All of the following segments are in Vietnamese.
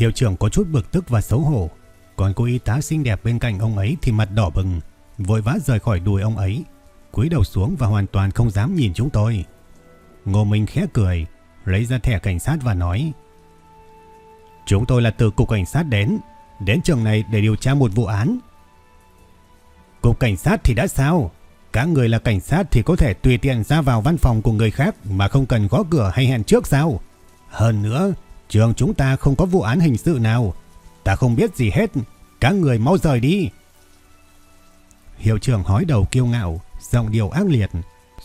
Hiệu trưởng có chút bực tức và xấu hổ, còn cô y tá xinh đẹp bên cạnh ông ấy thì mặt đỏ bừng, vội vã rời khỏi đùi ông ấy, cúi đầu xuống và hoàn toàn không dám nhìn chúng tôi. Ngô Minh khẽ cười, lấy ra thẻ cảnh sát và nói: "Chúng tôi là từ cục cảnh sát đến, đến trường này để điều tra một vụ án." Cục cảnh sát thì đã sao? Các người là cảnh sát thì có thể tùy tiện ra vào văn phòng của người khác mà không cần gõ cửa hay hẹn trước sao? Hơn nữa, Trường chúng ta không có vụ án hình sự nào. Ta không biết gì hết. Các người mau rời đi. Hiệu trưởng hói đầu kiêu ngạo, giọng điệu ác liệt.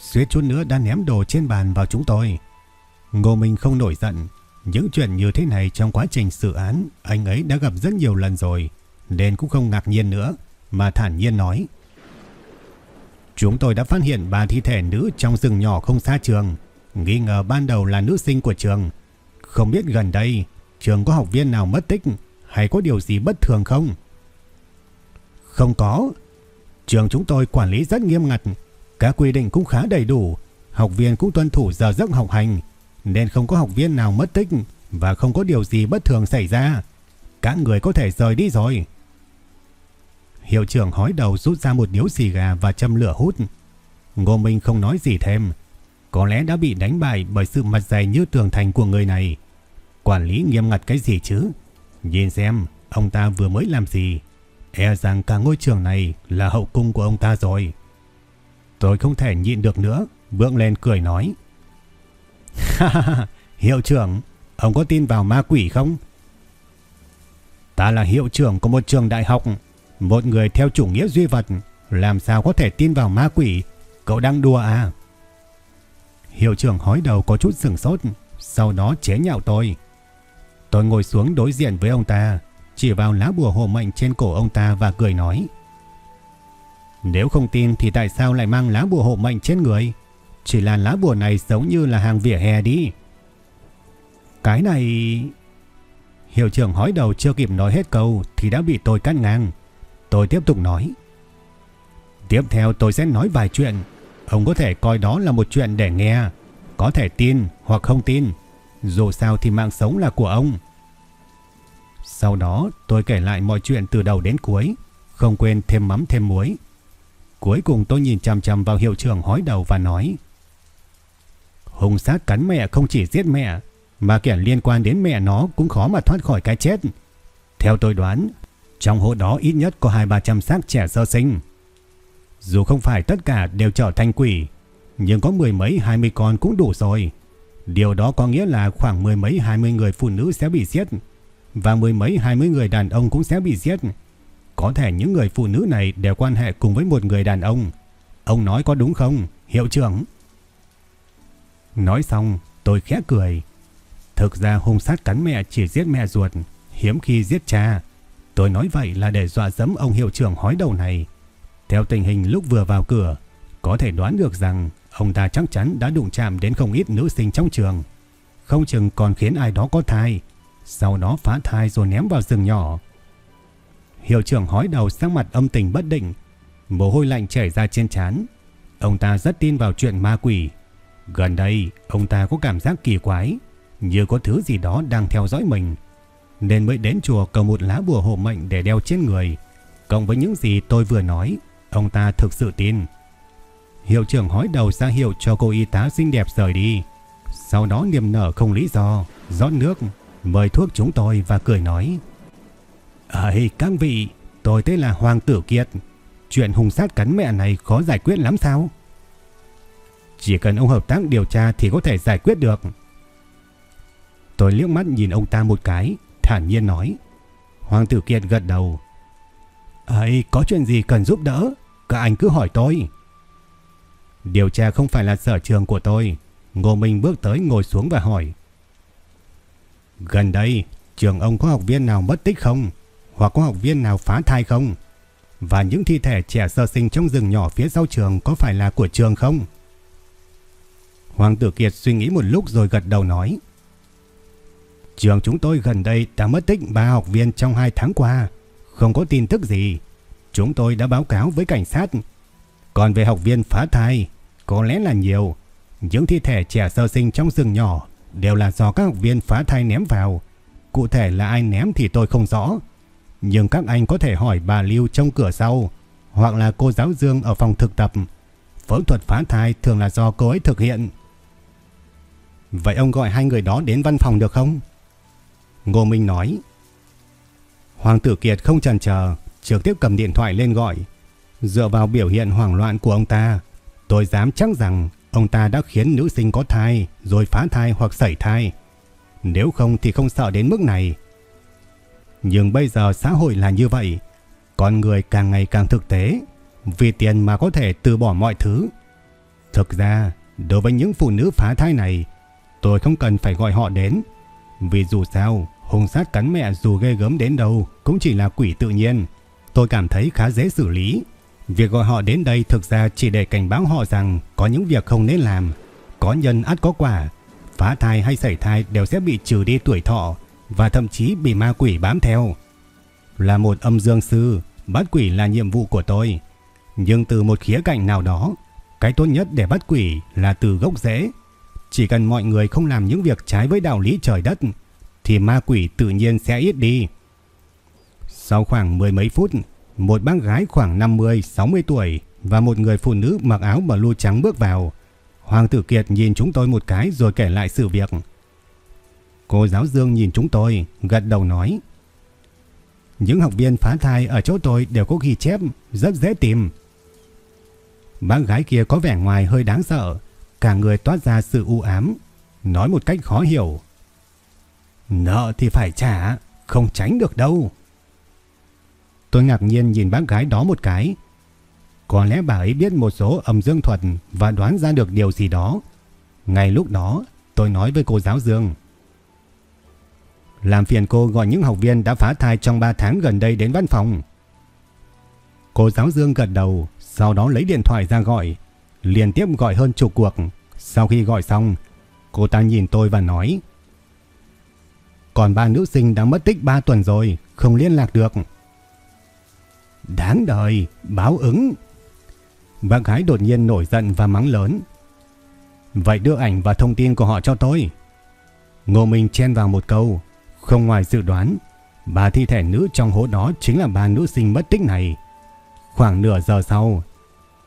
Suýt chút nữa đã ném đồ trên bàn vào chúng tôi. Ngô Minh không nổi giận. Những chuyện như thế này trong quá trình xử án, anh ấy đã gặp rất nhiều lần rồi. Nên cũng không ngạc nhiên nữa, mà thản nhiên nói. Chúng tôi đã phát hiện ba thi thể nữ trong rừng nhỏ không xa trường. Nghi ngờ ban đầu là nữ sinh của trường. Không biết gần đây trường có học viên nào mất tích hay có điều gì bất thường không? Không có. Trường chúng tôi quản lý rất nghiêm ngặt, các quy định cũng khá đầy đủ, học viên cũng tuân thủ giờ giấc học hành, nên không có học viên nào mất tích và không có điều gì bất thường xảy ra. Các người có thể rời đi rồi. Hiệu trưởng hói đầu rút ra một điếu xì gà và châm lửa hút. Ngô Minh không nói gì thêm. Có lẽ đã bị đánh bại bởi sự mặt dày như tường thành của người này. Quản lý nghiêm ngặt cái gì chứ? Nhìn xem, ông ta vừa mới làm gì? E rằng cả ngôi trường này là hậu cung của ông ta rồi. Tôi không thể nhịn được nữa, vượng lên cười nói. Ha ha hiệu trưởng, ông có tin vào ma quỷ không? Ta là hiệu trưởng của một trường đại học, một người theo chủ nghĩa duy vật, làm sao có thể tin vào ma quỷ? Cậu đang đùa à? Hiệu trưởng hói đầu có chút sừng sốt, sau đó chế nhạo tôi. Tôi ngồi xuống đối diện với ông ta, chỉ vào lá bùa hộ mệnh trên cổ ông ta và cười nói. Nếu không tin thì tại sao lại mang lá bùa hộ mệnh trên người? Chỉ là lá bùa này giống như là hàng vỉa hè đi. Cái này... Hiệu trưởng hói đầu chưa kịp nói hết câu thì đã bị tôi cắt ngang. Tôi tiếp tục nói. Tiếp theo tôi sẽ nói vài chuyện. Ông có thể coi đó là một chuyện để nghe. Có thể tin hoặc không tin. Dù sao thì mạng sống là của ông. Sau đó tôi kể lại mọi chuyện từ đầu đến cuối, không quên thêm mắm thêm muối. Cuối cùng tôi nhìn chằm chằm vào hiệu trưởng hói đầu và nói Hùng sát cắn mẹ không chỉ giết mẹ, mà kẻ liên quan đến mẹ nó cũng khó mà thoát khỏi cái chết. Theo tôi đoán, trong hộ đó ít nhất có hai ba trăm xác trẻ sơ sinh. Dù không phải tất cả đều trở thành quỷ, nhưng có mười mấy hai mươi con cũng đủ rồi. Điều đó có nghĩa là khoảng mười mấy hai mươi người phụ nữ sẽ bị giết và mười mấy hai mươi người đàn ông cũng sẽ bị giết. Có thể những người phụ nữ này đều quan hệ cùng với một người đàn ông. Ông nói có đúng không, hiệu trưởng? Nói xong, tôi khẽ cười. Thực ra hung sát cắn mẹ chỉ giết mẹ ruột, hiếm khi giết cha. Tôi nói vậy là để dọa dẫm ông hiệu trưởng hói đầu này. Theo tình hình lúc vừa vào cửa, có thể đoán được rằng ông ta chắc chắn đã đụng chạm đến không ít nữ sinh trong trường. Không chừng còn khiến ai đó có thai, sau đó phá thai rồi ném vào rừng nhỏ. Hiệu trưởng hói đầu sang mặt âm tình bất định, mồ hôi lạnh chảy ra trên trán. Ông ta rất tin vào chuyện ma quỷ. Gần đây, ông ta có cảm giác kỳ quái, như có thứ gì đó đang theo dõi mình, nên mới đến chùa cầu một lá bùa hộ mệnh để đeo trên người. Cộng với những gì tôi vừa nói, ông ta thực sự tin. Hiệu trưởng hói đầu ra hiệu cho cô y tá xinh đẹp rời đi. Sau đó niềm nở không lý do, rót nước, mời thuốc chúng tôi và cười nói. Ây các vị, tôi tên là Hoàng Tử Kiệt. Chuyện hùng sát cắn mẹ này khó giải quyết lắm sao? Chỉ cần ông hợp tác điều tra thì có thể giải quyết được. Tôi liếc mắt nhìn ông ta một cái, thản nhiên nói. Hoàng tử Kiệt gật đầu. ấy có chuyện gì cần giúp đỡ, các anh cứ hỏi tôi. Điều tra không phải là sở trường của tôi. Ngô Minh bước tới ngồi xuống và hỏi. Gần đây, trường ông có học viên nào mất tích không? Hoặc có học viên nào phá thai không? Và những thi thể trẻ sơ sinh trong rừng nhỏ phía sau trường có phải là của trường không? Hoàng tử Kiệt suy nghĩ một lúc rồi gật đầu nói. Trường chúng tôi gần đây đã mất tích 3 học viên trong 2 tháng qua. Không có tin tức gì. Chúng tôi đã báo cáo với cảnh sát. Còn về học viên phá thai, có lẽ là nhiều. Những thi thể trẻ sơ sinh trong rừng nhỏ đều là do các học viên phá thai ném vào. Cụ thể là ai ném thì tôi không rõ. Nhưng các anh có thể hỏi bà Lưu trong cửa sau hoặc là cô giáo Dương ở phòng thực tập. Phẫu thuật phá thai thường là do cô ấy thực hiện. Vậy ông gọi hai người đó đến văn phòng được không? Ngô Minh nói. Hoàng tử Kiệt không chần chờ, trực tiếp cầm điện thoại lên gọi. Dựa vào biểu hiện hoảng loạn của ông ta, tôi dám chắc rằng ông ta đã khiến nữ sinh có thai rồi phá thai hoặc sẩy thai. Nếu không thì không sợ đến mức này. Nhưng bây giờ xã hội là như vậy, con người càng ngày càng thực tế, vì tiền mà có thể từ bỏ mọi thứ. Thực ra, đối với những phụ nữ phá thai này, tôi không cần phải gọi họ đến, vì dù sao, hung sát cắn mẹ dù ghê gớm đến đâu cũng chỉ là quỷ tự nhiên. Tôi cảm thấy khá dễ xử lý. Việc gọi họ đến đây thực ra chỉ để cảnh báo họ rằng có những việc không nên làm. Có nhân ắt có quả. Phá thai hay sảy thai đều sẽ bị trừ đi tuổi thọ và thậm chí bị ma quỷ bám theo. Là một âm dương sư, bắt quỷ là nhiệm vụ của tôi. Nhưng từ một khía cạnh nào đó, cái tốt nhất để bắt quỷ là từ gốc rễ. Chỉ cần mọi người không làm những việc trái với đạo lý trời đất thì ma quỷ tự nhiên sẽ ít đi. Sau khoảng mười mấy phút, một bác gái khoảng 50-60 tuổi và một người phụ nữ mặc áo blue trắng bước vào. Hoàng tử Kiệt nhìn chúng tôi một cái rồi kể lại sự việc. Cô giáo Dương nhìn chúng tôi, gật đầu nói. Những học viên phá thai ở chỗ tôi đều có ghi chép, rất dễ tìm. Bác gái kia có vẻ ngoài hơi đáng sợ, cả người toát ra sự u ám, nói một cách khó hiểu. Nợ thì phải trả, không tránh được đâu. Tôi ngạc nhiên nhìn bác gái đó một cái. Có lẽ bà ấy biết một số âm dương thuật và đoán ra được điều gì đó. Ngay lúc đó, tôi nói với cô giáo Dương. Làm phiền cô gọi những học viên đã phá thai trong 3 tháng gần đây đến văn phòng. Cô giáo Dương gật đầu, sau đó lấy điện thoại ra gọi. Liên tiếp gọi hơn chục cuộc. Sau khi gọi xong, cô ta nhìn tôi và nói còn ba nữ sinh đã mất tích 3 tuần rồi, không liên lạc được. Đáng đời, báo ứng. Bác gái đột nhiên nổi giận và mắng lớn. Vậy đưa ảnh và thông tin của họ cho tôi. Ngô Minh chen vào một câu. Không ngoài dự đoán, bà thi thể nữ trong hố đó chính là bà nữ sinh mất tích này. Khoảng nửa giờ sau,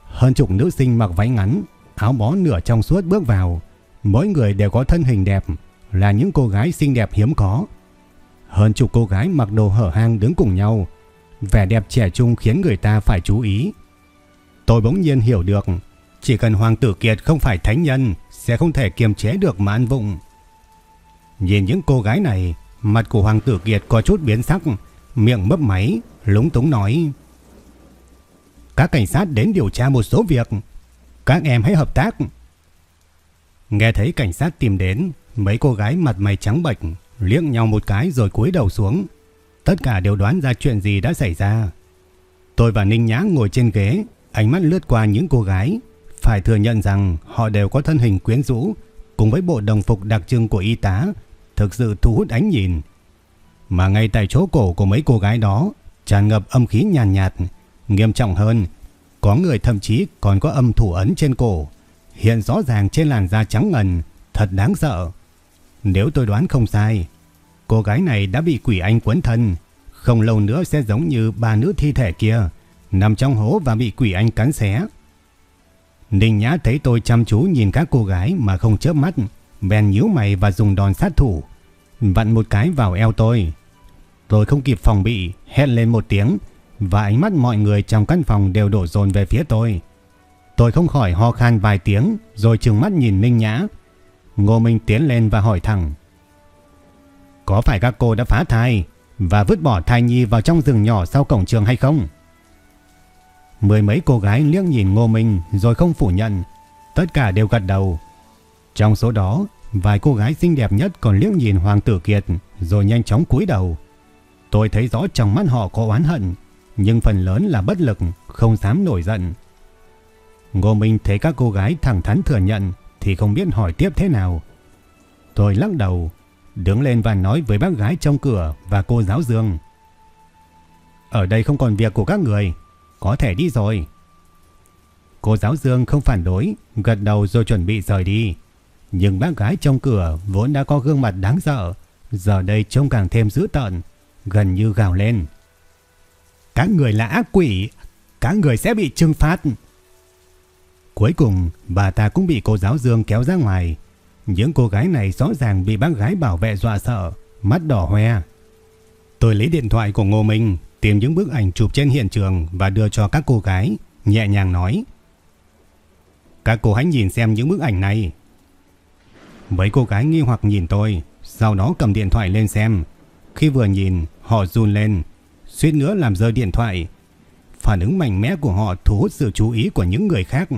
hơn chục nữ sinh mặc váy ngắn, áo bó nửa trong suốt bước vào. Mỗi người đều có thân hình đẹp, là những cô gái xinh đẹp hiếm có. Hơn chục cô gái mặc đồ hở hang đứng cùng nhau, vẻ đẹp trẻ trung khiến người ta phải chú ý. Tôi bỗng nhiên hiểu được, chỉ cần Hoàng tử Kiệt không phải thánh nhân, sẽ không thể kiềm chế được mà ăn vụng. Nhìn những cô gái này, mặt của Hoàng tử Kiệt có chút biến sắc, miệng mấp máy, lúng túng nói. Các cảnh sát đến điều tra một số việc, các em hãy hợp tác. Nghe thấy cảnh sát tìm đến, mấy cô gái mặt mày trắng bệch liếc nhau một cái rồi cúi đầu xuống. Tất cả đều đoán ra chuyện gì đã xảy ra. Tôi và Ninh Nhã ngồi trên ghế, ánh mắt lướt qua những cô gái. Phải thừa nhận rằng họ đều có thân hình quyến rũ, cùng với bộ đồng phục đặc trưng của y tá, thực sự thu hút ánh nhìn. Mà ngay tại chỗ cổ của mấy cô gái đó, tràn ngập âm khí nhàn nhạt, nhạt, nghiêm trọng hơn, có người thậm chí còn có âm thủ ấn trên cổ, hiện rõ ràng trên làn da trắng ngần, thật đáng sợ. Nếu tôi đoán không sai, cô gái này đã bị quỷ anh quấn thân, không lâu nữa sẽ giống như ba nữ thi thể kia, nằm trong hố và bị quỷ anh cắn xé. Ninh Nhã thấy tôi chăm chú nhìn các cô gái mà không chớp mắt, bèn nhíu mày và dùng đòn sát thủ, vặn một cái vào eo tôi. Tôi không kịp phòng bị, hét lên một tiếng và ánh mắt mọi người trong căn phòng đều đổ dồn về phía tôi. Tôi không khỏi ho khan vài tiếng rồi trừng mắt nhìn Ninh Nhã. Ngô Minh tiến lên và hỏi thẳng. Có phải các cô đã phá thai và vứt bỏ thai nhi vào trong rừng nhỏ sau cổng trường hay không? Mười mấy cô gái liếc nhìn Ngô Minh rồi không phủ nhận. Tất cả đều gật đầu. Trong số đó, vài cô gái xinh đẹp nhất còn liếc nhìn Hoàng tử Kiệt rồi nhanh chóng cúi đầu. Tôi thấy rõ trong mắt họ có oán hận, nhưng phần lớn là bất lực, không dám nổi giận. Ngô Minh thấy các cô gái thẳng thắn thừa nhận thì không biết hỏi tiếp thế nào. Tôi lắc đầu, đứng lên và nói với bác gái trong cửa và cô giáo Dương. Ở đây không còn việc của các người, có thể đi rồi. Cô giáo Dương không phản đối, gật đầu rồi chuẩn bị rời đi. Nhưng bác gái trong cửa vốn đã có gương mặt đáng sợ, giờ đây trông càng thêm dữ tợn, gần như gào lên. Các người là ác quỷ, các người sẽ bị trừng phạt. Cuối cùng, bà ta cũng bị cô giáo Dương kéo ra ngoài. Những cô gái này rõ ràng bị bác gái bảo vệ dọa sợ, mắt đỏ hoe. Tôi lấy điện thoại của Ngô Minh, tìm những bức ảnh chụp trên hiện trường và đưa cho các cô gái, nhẹ nhàng nói. Các cô hãy nhìn xem những bức ảnh này. Mấy cô gái nghi hoặc nhìn tôi, sau đó cầm điện thoại lên xem. Khi vừa nhìn, họ run lên, suýt nữa làm rơi điện thoại. Phản ứng mạnh mẽ của họ thu hút sự chú ý của những người khác.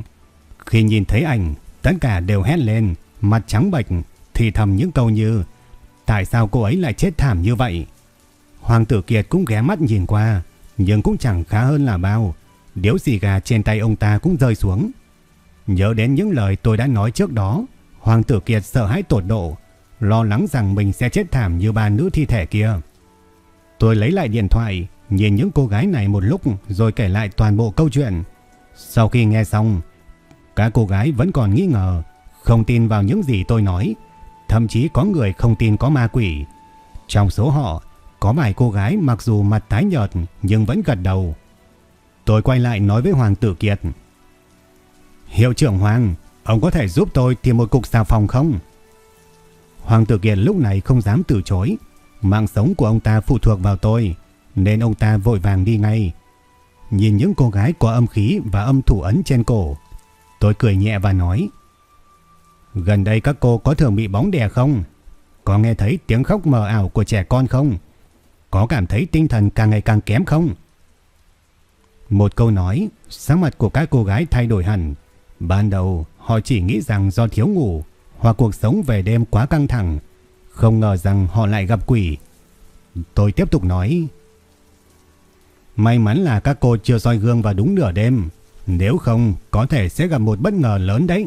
Khi nhìn thấy ảnh, tất cả đều hét lên, mặt trắng bệch, thì thầm những câu như Tại sao cô ấy lại chết thảm như vậy? Hoàng tử Kiệt cũng ghé mắt nhìn qua, nhưng cũng chẳng khá hơn là bao. Điếu xì gà trên tay ông ta cũng rơi xuống. Nhớ đến những lời tôi đã nói trước đó, Hoàng tử Kiệt sợ hãi tột độ, lo lắng rằng mình sẽ chết thảm như ba nữ thi thể kia. Tôi lấy lại điện thoại, nhìn những cô gái này một lúc rồi kể lại toàn bộ câu chuyện. Sau khi nghe xong, các cô gái vẫn còn nghi ngờ, không tin vào những gì tôi nói. Thậm chí có người không tin có ma quỷ. Trong số họ, có vài cô gái mặc dù mặt tái nhợt nhưng vẫn gật đầu. Tôi quay lại nói với Hoàng tử Kiệt. Hiệu trưởng Hoàng, ông có thể giúp tôi tìm một cục xà phòng không? Hoàng tử Kiệt lúc này không dám từ chối. Mạng sống của ông ta phụ thuộc vào tôi, nên ông ta vội vàng đi ngay. Nhìn những cô gái có âm khí và âm thủ ấn trên cổ, tôi cười nhẹ và nói. Gần đây các cô có thường bị bóng đè không? Có nghe thấy tiếng khóc mờ ảo của trẻ con không? Có cảm thấy tinh thần càng ngày càng kém không? Một câu nói, sắc mặt của các cô gái thay đổi hẳn. Ban đầu, họ chỉ nghĩ rằng do thiếu ngủ hoặc cuộc sống về đêm quá căng thẳng. Không ngờ rằng họ lại gặp quỷ. Tôi tiếp tục nói. May mắn là các cô chưa soi gương vào đúng nửa đêm. Nếu không, có thể sẽ gặp một bất ngờ lớn đấy.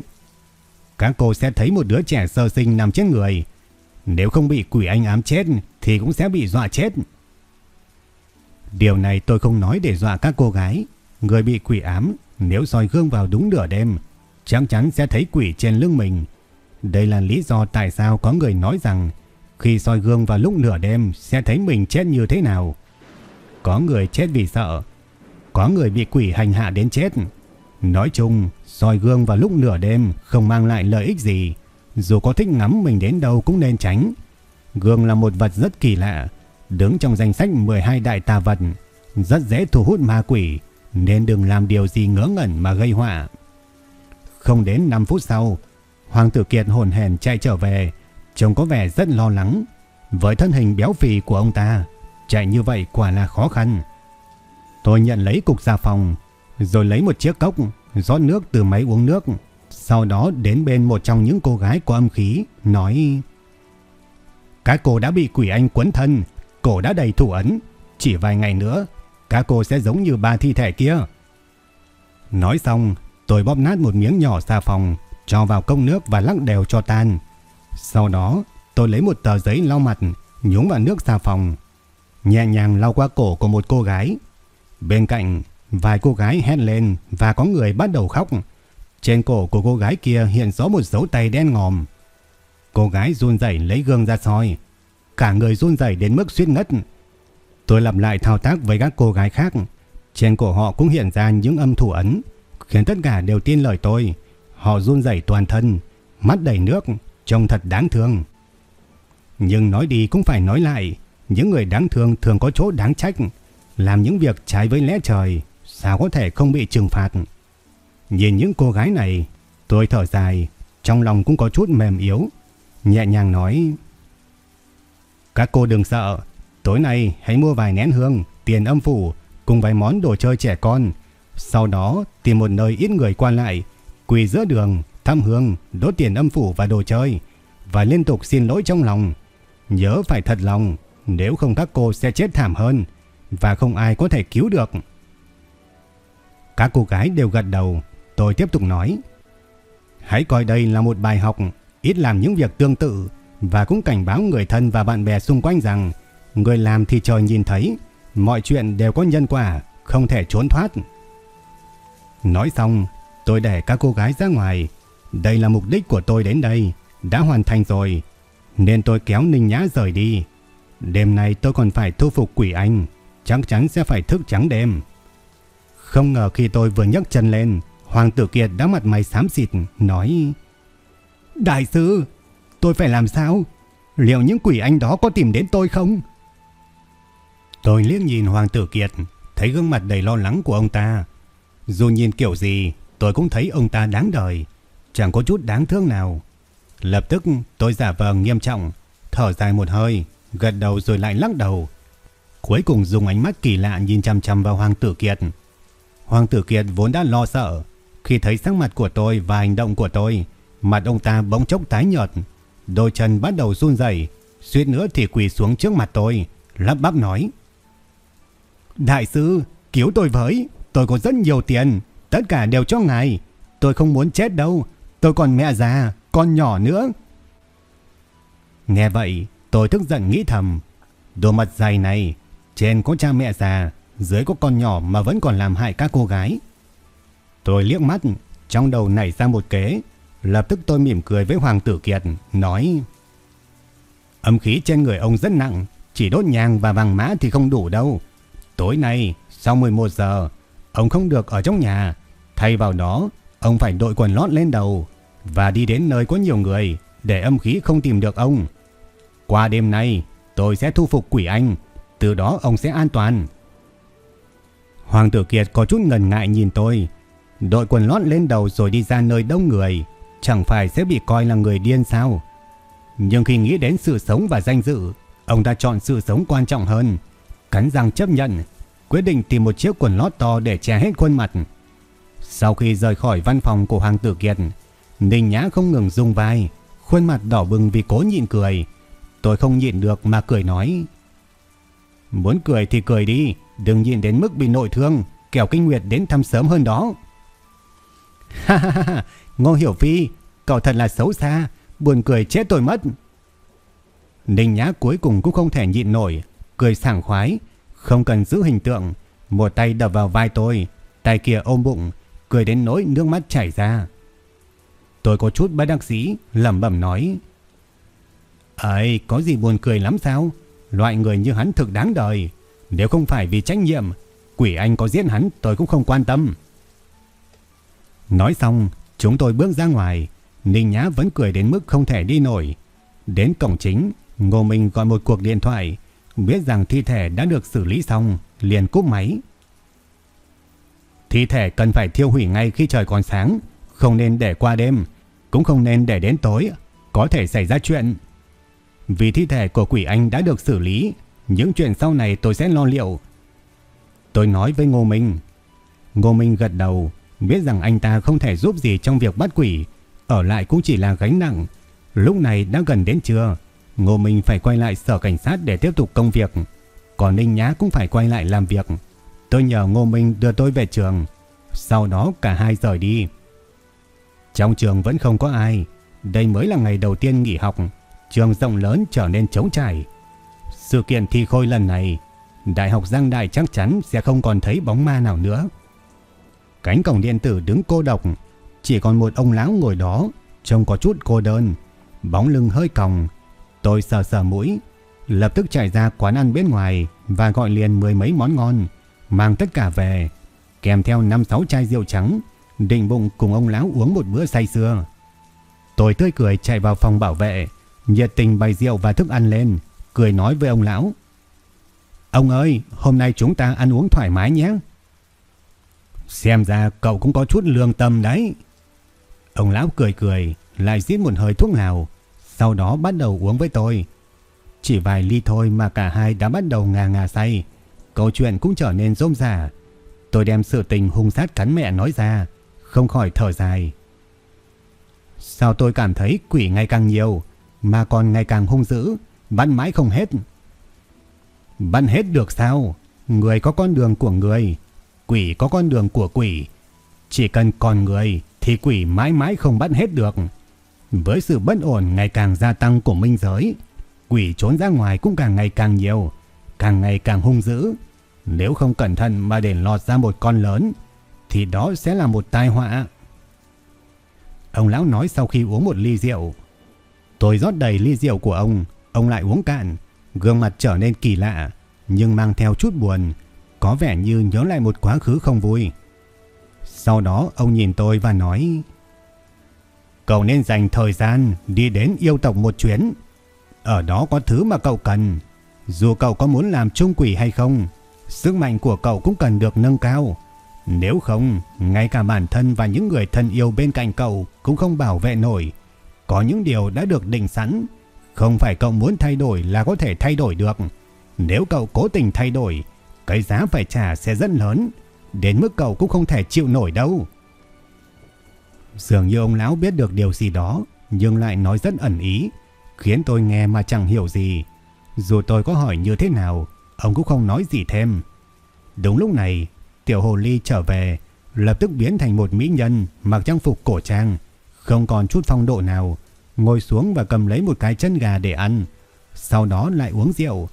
Các cô sẽ thấy một đứa trẻ sơ sinh nằm trên người. Nếu không bị quỷ anh ám chết, thì cũng sẽ bị dọa chết. Điều này tôi không nói để dọa các cô gái. Người bị quỷ ám, nếu soi gương vào đúng nửa đêm, chắc chắn sẽ thấy quỷ trên lưng mình. Đây là lý do tại sao có người nói rằng khi soi gương vào lúc nửa đêm sẽ thấy mình chết như thế nào. Có người chết vì sợ, có người bị quỷ hành hạ đến chết. Nói chung, soi gương vào lúc nửa đêm không mang lại lợi ích gì. Dù có thích ngắm mình đến đâu cũng nên tránh. Gương là một vật rất kỳ lạ, đứng trong danh sách 12 đại tà vật, rất dễ thu hút ma quỷ, nên đừng làm điều gì ngớ ngẩn mà gây họa. Không đến 5 phút sau, Hoàng tử Kiệt hồn hển chạy trở về, trông có vẻ rất lo lắng. Với thân hình béo phì của ông ta, chạy như vậy quả là khó khăn. Tôi nhận lấy cục xà phòng, rồi lấy một chiếc cốc, rót nước từ máy uống nước. Sau đó đến bên một trong những cô gái có âm khí, nói Các cô đã bị quỷ anh quấn thân, cổ đã đầy thủ ấn. Chỉ vài ngày nữa, các cô sẽ giống như ba thi thể kia. Nói xong, tôi bóp nát một miếng nhỏ xà phòng, cho vào cốc nước và lắc đều cho tan. Sau đó, tôi lấy một tờ giấy lau mặt, nhúng vào nước xà phòng, nhẹ nhàng lau qua cổ của một cô gái. Bên cạnh, vài cô gái hét lên và có người bắt đầu khóc. Trên cổ của cô gái kia hiện rõ một dấu tay đen ngòm. Cô gái run rẩy lấy gương ra soi. Cả người run rẩy đến mức suýt ngất. Tôi lặp lại thao tác với các cô gái khác. Trên cổ họ cũng hiện ra những âm thủ ấn, khiến tất cả đều tin lời tôi. Họ run rẩy toàn thân, mắt đầy nước, trông thật đáng thương. Nhưng nói đi cũng phải nói lại, những người đáng thương thường có chỗ đáng trách, làm những việc trái với lẽ trời, sao có thể không bị trừng phạt. Nhìn những cô gái này, tôi thở dài, trong lòng cũng có chút mềm yếu, nhẹ nhàng nói: "Các cô đừng sợ, tối nay hãy mua vài nén hương, tiền âm phủ cùng vài món đồ chơi trẻ con, sau đó tìm một nơi ít người qua lại, quỳ giữa đường, thăm hương, đốt tiền âm phủ và đồ chơi và liên tục xin lỗi trong lòng. Nhớ phải thật lòng, nếu không các cô sẽ chết thảm hơn và không ai có thể cứu được." Các cô gái đều gật đầu, tôi tiếp tục nói: Hãy coi đây là một bài học, ít làm những việc tương tự và cũng cảnh báo người thân và bạn bè xung quanh rằng người làm thì trời nhìn thấy, mọi chuyện đều có nhân quả, không thể trốn thoát. Nói xong, tôi để các cô gái ra ngoài. Đây là mục đích của tôi đến đây, đã hoàn thành rồi, nên tôi kéo Ninh Nhã rời đi. Đêm nay tôi còn phải thu phục quỷ anh, chắc chắn sẽ phải thức trắng đêm. Không ngờ khi tôi vừa nhấc chân lên, Hoàng tử Kiệt đã mặt mày xám xịt, nói Đại sư, tôi phải làm sao? Liệu những quỷ anh đó có tìm đến tôi không? Tôi liếc nhìn Hoàng tử Kiệt, thấy gương mặt đầy lo lắng của ông ta. Dù nhìn kiểu gì, tôi cũng thấy ông ta đáng đời, chẳng có chút đáng thương nào. Lập tức tôi giả vờ nghiêm trọng, thở dài một hơi, gật đầu rồi lại lắc đầu. Cuối cùng dùng ánh mắt kỳ lạ nhìn chăm chăm vào Hoàng tử Kiệt. Hoàng tử Kiệt vốn đã lo sợ, khi thấy sắc mặt của tôi và hành động của tôi, mặt ông ta bỗng chốc tái nhợt, đôi chân bắt đầu run rẩy, suýt nữa thì quỳ xuống trước mặt tôi, lắp bắp nói: "Đại sư, cứu tôi với, tôi có rất nhiều tiền, tất cả đều cho ngài, tôi không muốn chết đâu, tôi còn mẹ già, con nhỏ nữa." Nghe vậy, tôi tức giận nghĩ thầm, đồ mặt dày này, trên có cha mẹ già, dưới có con nhỏ mà vẫn còn làm hại các cô gái. Tôi liếc mắt, trong đầu nảy ra một kế. Lập tức tôi mỉm cười với Hoàng tử Kiệt, nói Âm khí trên người ông rất nặng, chỉ đốt nhang và vàng mã thì không đủ đâu. Tối nay, sau 11 giờ, ông không được ở trong nhà. Thay vào đó, ông phải đội quần lót lên đầu và đi đến nơi có nhiều người để âm khí không tìm được ông. Qua đêm nay, tôi sẽ thu phục quỷ anh, từ đó ông sẽ an toàn. Hoàng tử Kiệt có chút ngần ngại nhìn tôi, Đội quần lót lên đầu rồi đi ra nơi đông người, chẳng phải sẽ bị coi là người điên sao? Nhưng khi nghĩ đến sự sống và danh dự, ông ta chọn sự sống quan trọng hơn. Cắn răng chấp nhận, quyết định tìm một chiếc quần lót to để che hết khuôn mặt. Sau khi rời khỏi văn phòng của Hoàng Tử Kiệt, Ninh Nhã không ngừng rung vai, khuôn mặt đỏ bừng vì cố nhịn cười. Tôi không nhịn được mà cười nói. Muốn cười thì cười đi, đừng nhịn đến mức bị nội thương, kẻo kinh nguyệt đến thăm sớm hơn đó. Ha ha ha, Ngô Hiểu Phi, cậu thật là xấu xa, buồn cười chết tôi mất. Ninh Nhã cuối cùng cũng không thể nhịn nổi, cười sảng khoái, không cần giữ hình tượng, một tay đập vào vai tôi, tay kia ôm bụng, cười đến nỗi nước mắt chảy ra. Tôi có chút bất đắc dĩ, lẩm bẩm nói: "Ấy, có gì buồn cười lắm sao? Loại người như hắn thực đáng đời, nếu không phải vì trách nhiệm, quỷ anh có giết hắn tôi cũng không quan tâm." Nói xong, chúng tôi bước ra ngoài. Ninh Nhã vẫn cười đến mức không thể đi nổi. Đến cổng chính, Ngô Minh gọi một cuộc điện thoại, biết rằng thi thể đã được xử lý xong, liền cúp máy. Thi thể cần phải thiêu hủy ngay khi trời còn sáng, không nên để qua đêm, cũng không nên để đến tối, có thể xảy ra chuyện. Vì thi thể của quỷ anh đã được xử lý, những chuyện sau này tôi sẽ lo liệu. Tôi nói với Ngô Minh. Ngô Minh gật đầu, biết rằng anh ta không thể giúp gì trong việc bắt quỷ, ở lại cũng chỉ là gánh nặng. Lúc này đã gần đến trưa, Ngô Minh phải quay lại sở cảnh sát để tiếp tục công việc, còn Ninh Nhã cũng phải quay lại làm việc. Tôi nhờ Ngô Minh đưa tôi về trường, sau đó cả hai rời đi. Trong trường vẫn không có ai, đây mới là ngày đầu tiên nghỉ học, trường rộng lớn trở nên trống trải. Sự kiện thi khôi lần này, Đại học Giang Đại chắc chắn sẽ không còn thấy bóng ma nào nữa. Cánh cổng điện tử đứng cô độc, chỉ còn một ông lão ngồi đó, trông có chút cô đơn, bóng lưng hơi còng. Tôi sờ sờ mũi, lập tức chạy ra quán ăn bên ngoài và gọi liền mười mấy món ngon, mang tất cả về, kèm theo 5-6 chai rượu trắng, định bụng cùng ông lão uống một bữa say sưa. Tôi tươi cười chạy vào phòng bảo vệ, nhiệt tình bày rượu và thức ăn lên, cười nói với ông lão. Ông ơi, hôm nay chúng ta ăn uống thoải mái nhé. Xem ra cậu cũng có chút lương tâm đấy. Ông lão cười cười, lại giết một hơi thuốc lào, sau đó bắt đầu uống với tôi. Chỉ vài ly thôi mà cả hai đã bắt đầu ngà ngà say. Câu chuyện cũng trở nên rôm rả. Tôi đem sự tình hung sát cắn mẹ nói ra, không khỏi thở dài. Sao tôi cảm thấy quỷ ngày càng nhiều, mà còn ngày càng hung dữ, bắn mãi không hết. Bắn hết được sao? Người có con đường của người, quỷ có con đường của quỷ. Chỉ cần còn người thì quỷ mãi mãi không bắt hết được. Với sự bất ổn ngày càng gia tăng của minh giới, quỷ trốn ra ngoài cũng càng ngày càng nhiều, càng ngày càng hung dữ. Nếu không cẩn thận mà để lọt ra một con lớn, thì đó sẽ là một tai họa. Ông lão nói sau khi uống một ly rượu. Tôi rót đầy ly rượu của ông, ông lại uống cạn, gương mặt trở nên kỳ lạ, nhưng mang theo chút buồn, có vẻ như nhớ lại một quá khứ không vui. Sau đó ông nhìn tôi và nói Cậu nên dành thời gian đi đến yêu tộc một chuyến. Ở đó có thứ mà cậu cần. Dù cậu có muốn làm trung quỷ hay không, sức mạnh của cậu cũng cần được nâng cao. Nếu không, ngay cả bản thân và những người thân yêu bên cạnh cậu cũng không bảo vệ nổi. Có những điều đã được định sẵn, không phải cậu muốn thay đổi là có thể thay đổi được. Nếu cậu cố tình thay đổi, cái giá phải trả sẽ rất lớn, đến mức cậu cũng không thể chịu nổi đâu. Dường như ông lão biết được điều gì đó, nhưng lại nói rất ẩn ý, khiến tôi nghe mà chẳng hiểu gì. Dù tôi có hỏi như thế nào, ông cũng không nói gì thêm. Đúng lúc này, tiểu hồ ly trở về, lập tức biến thành một mỹ nhân mặc trang phục cổ trang, không còn chút phong độ nào, ngồi xuống và cầm lấy một cái chân gà để ăn, sau đó lại uống rượu.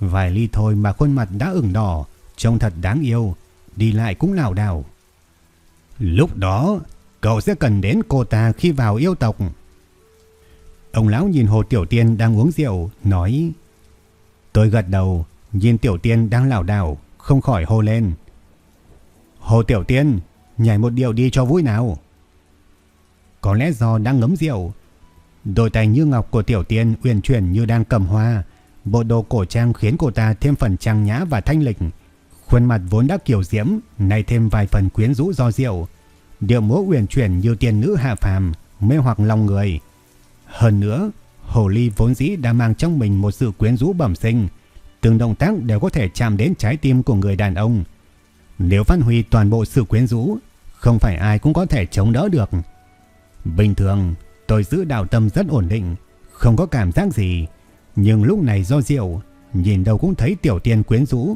Vài ly thôi mà khuôn mặt đã ửng đỏ, trông thật đáng yêu, đi lại cũng lảo đảo. Lúc đó, cậu sẽ cần đến cô ta khi vào yêu tộc. Ông lão nhìn Hồ Tiểu Tiên đang uống rượu, nói Tôi gật đầu, nhìn Tiểu Tiên đang lảo đảo, không khỏi hô lên. Hồ Tiểu Tiên, nhảy một điệu đi cho vui nào. Có lẽ do đang ngấm rượu, đôi tay như ngọc của Tiểu Tiên uyển chuyển như đang cầm hoa, bộ đồ cổ trang khiến cô ta thêm phần trang nhã và thanh lịch. Khuôn mặt vốn đã kiều diễm, nay thêm vài phần quyến rũ do rượu. Điệu múa uyển chuyển như tiên nữ hạ phàm, mê hoặc lòng người. Hơn nữa, Hồ Ly vốn dĩ đã mang trong mình một sự quyến rũ bẩm sinh, từng động tác đều có thể chạm đến trái tim của người đàn ông. Nếu phát huy toàn bộ sự quyến rũ, không phải ai cũng có thể chống đỡ được. Bình thường, tôi giữ đạo tâm rất ổn định, không có cảm giác gì. Nhưng lúc này do rượu, nhìn đâu cũng thấy tiểu tiên quyến rũ,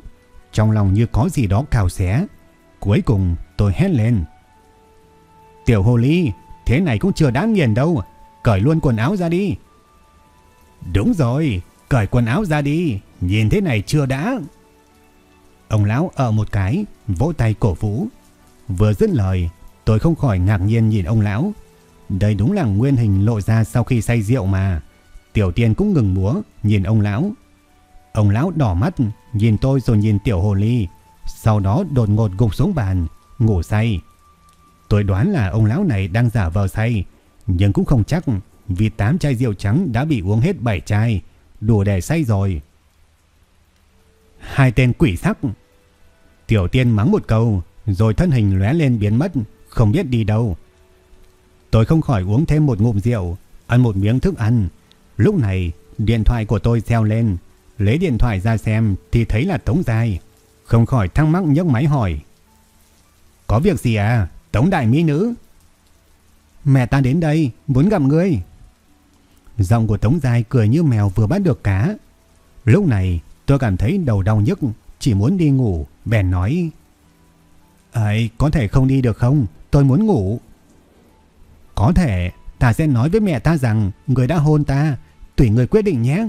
trong lòng như có gì đó cào xé. Cuối cùng tôi hét lên. Tiểu hồ ly, thế này cũng chưa đáng nghiền đâu, cởi luôn quần áo ra đi. Đúng rồi, cởi quần áo ra đi, nhìn thế này chưa đã. Ông lão ở một cái, vỗ tay cổ vũ. Vừa dứt lời, tôi không khỏi ngạc nhiên nhìn ông lão. Đây đúng là nguyên hình lộ ra sau khi say rượu mà. Tiểu tiên cũng ngừng múa, nhìn ông lão. Ông lão đỏ mắt, nhìn tôi rồi nhìn tiểu hồ ly. Sau đó đột ngột gục xuống bàn, ngủ say. Tôi đoán là ông lão này đang giả vờ say, nhưng cũng không chắc vì 8 chai rượu trắng đã bị uống hết 7 chai, đủ để say rồi. Hai tên quỷ sắc. Tiểu tiên mắng một câu, rồi thân hình lóe lên biến mất, không biết đi đâu. Tôi không khỏi uống thêm một ngụm rượu, ăn một miếng thức ăn. Lúc này, điện thoại của tôi reo lên. Lấy điện thoại ra xem thì thấy là Tống Giai. Không khỏi thắc mắc nhấc máy hỏi. Có việc gì à? Tống đại mỹ nữ. Mẹ ta đến đây, muốn gặp ngươi. Giọng của Tống Giai cười như mèo vừa bắt được cá. Lúc này tôi cảm thấy đầu đau nhức, chỉ muốn đi ngủ, bèn nói. Ấy, có thể không đi được không? Tôi muốn ngủ. Có thể, ta sẽ nói với mẹ ta rằng người đã hôn ta, tùy người quyết định nhé.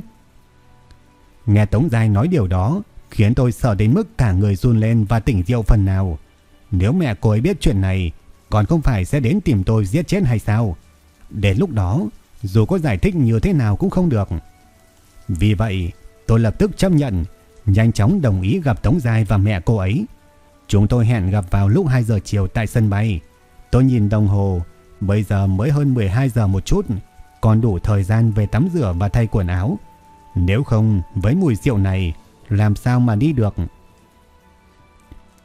Nghe Tống Giai nói điều đó, khiến tôi sợ đến mức cả người run lên và tỉnh rượu phần nào. Nếu mẹ cô ấy biết chuyện này, còn không phải sẽ đến tìm tôi giết chết hay sao? Đến lúc đó, dù có giải thích như thế nào cũng không được. Vì vậy, tôi lập tức chấp nhận, nhanh chóng đồng ý gặp Tống Giai và mẹ cô ấy. Chúng tôi hẹn gặp vào lúc 2 giờ chiều tại sân bay. Tôi nhìn đồng hồ, bây giờ mới hơn 12 giờ một chút, còn đủ thời gian về tắm rửa và thay quần áo. Nếu không, với mùi rượu này, làm sao mà đi được?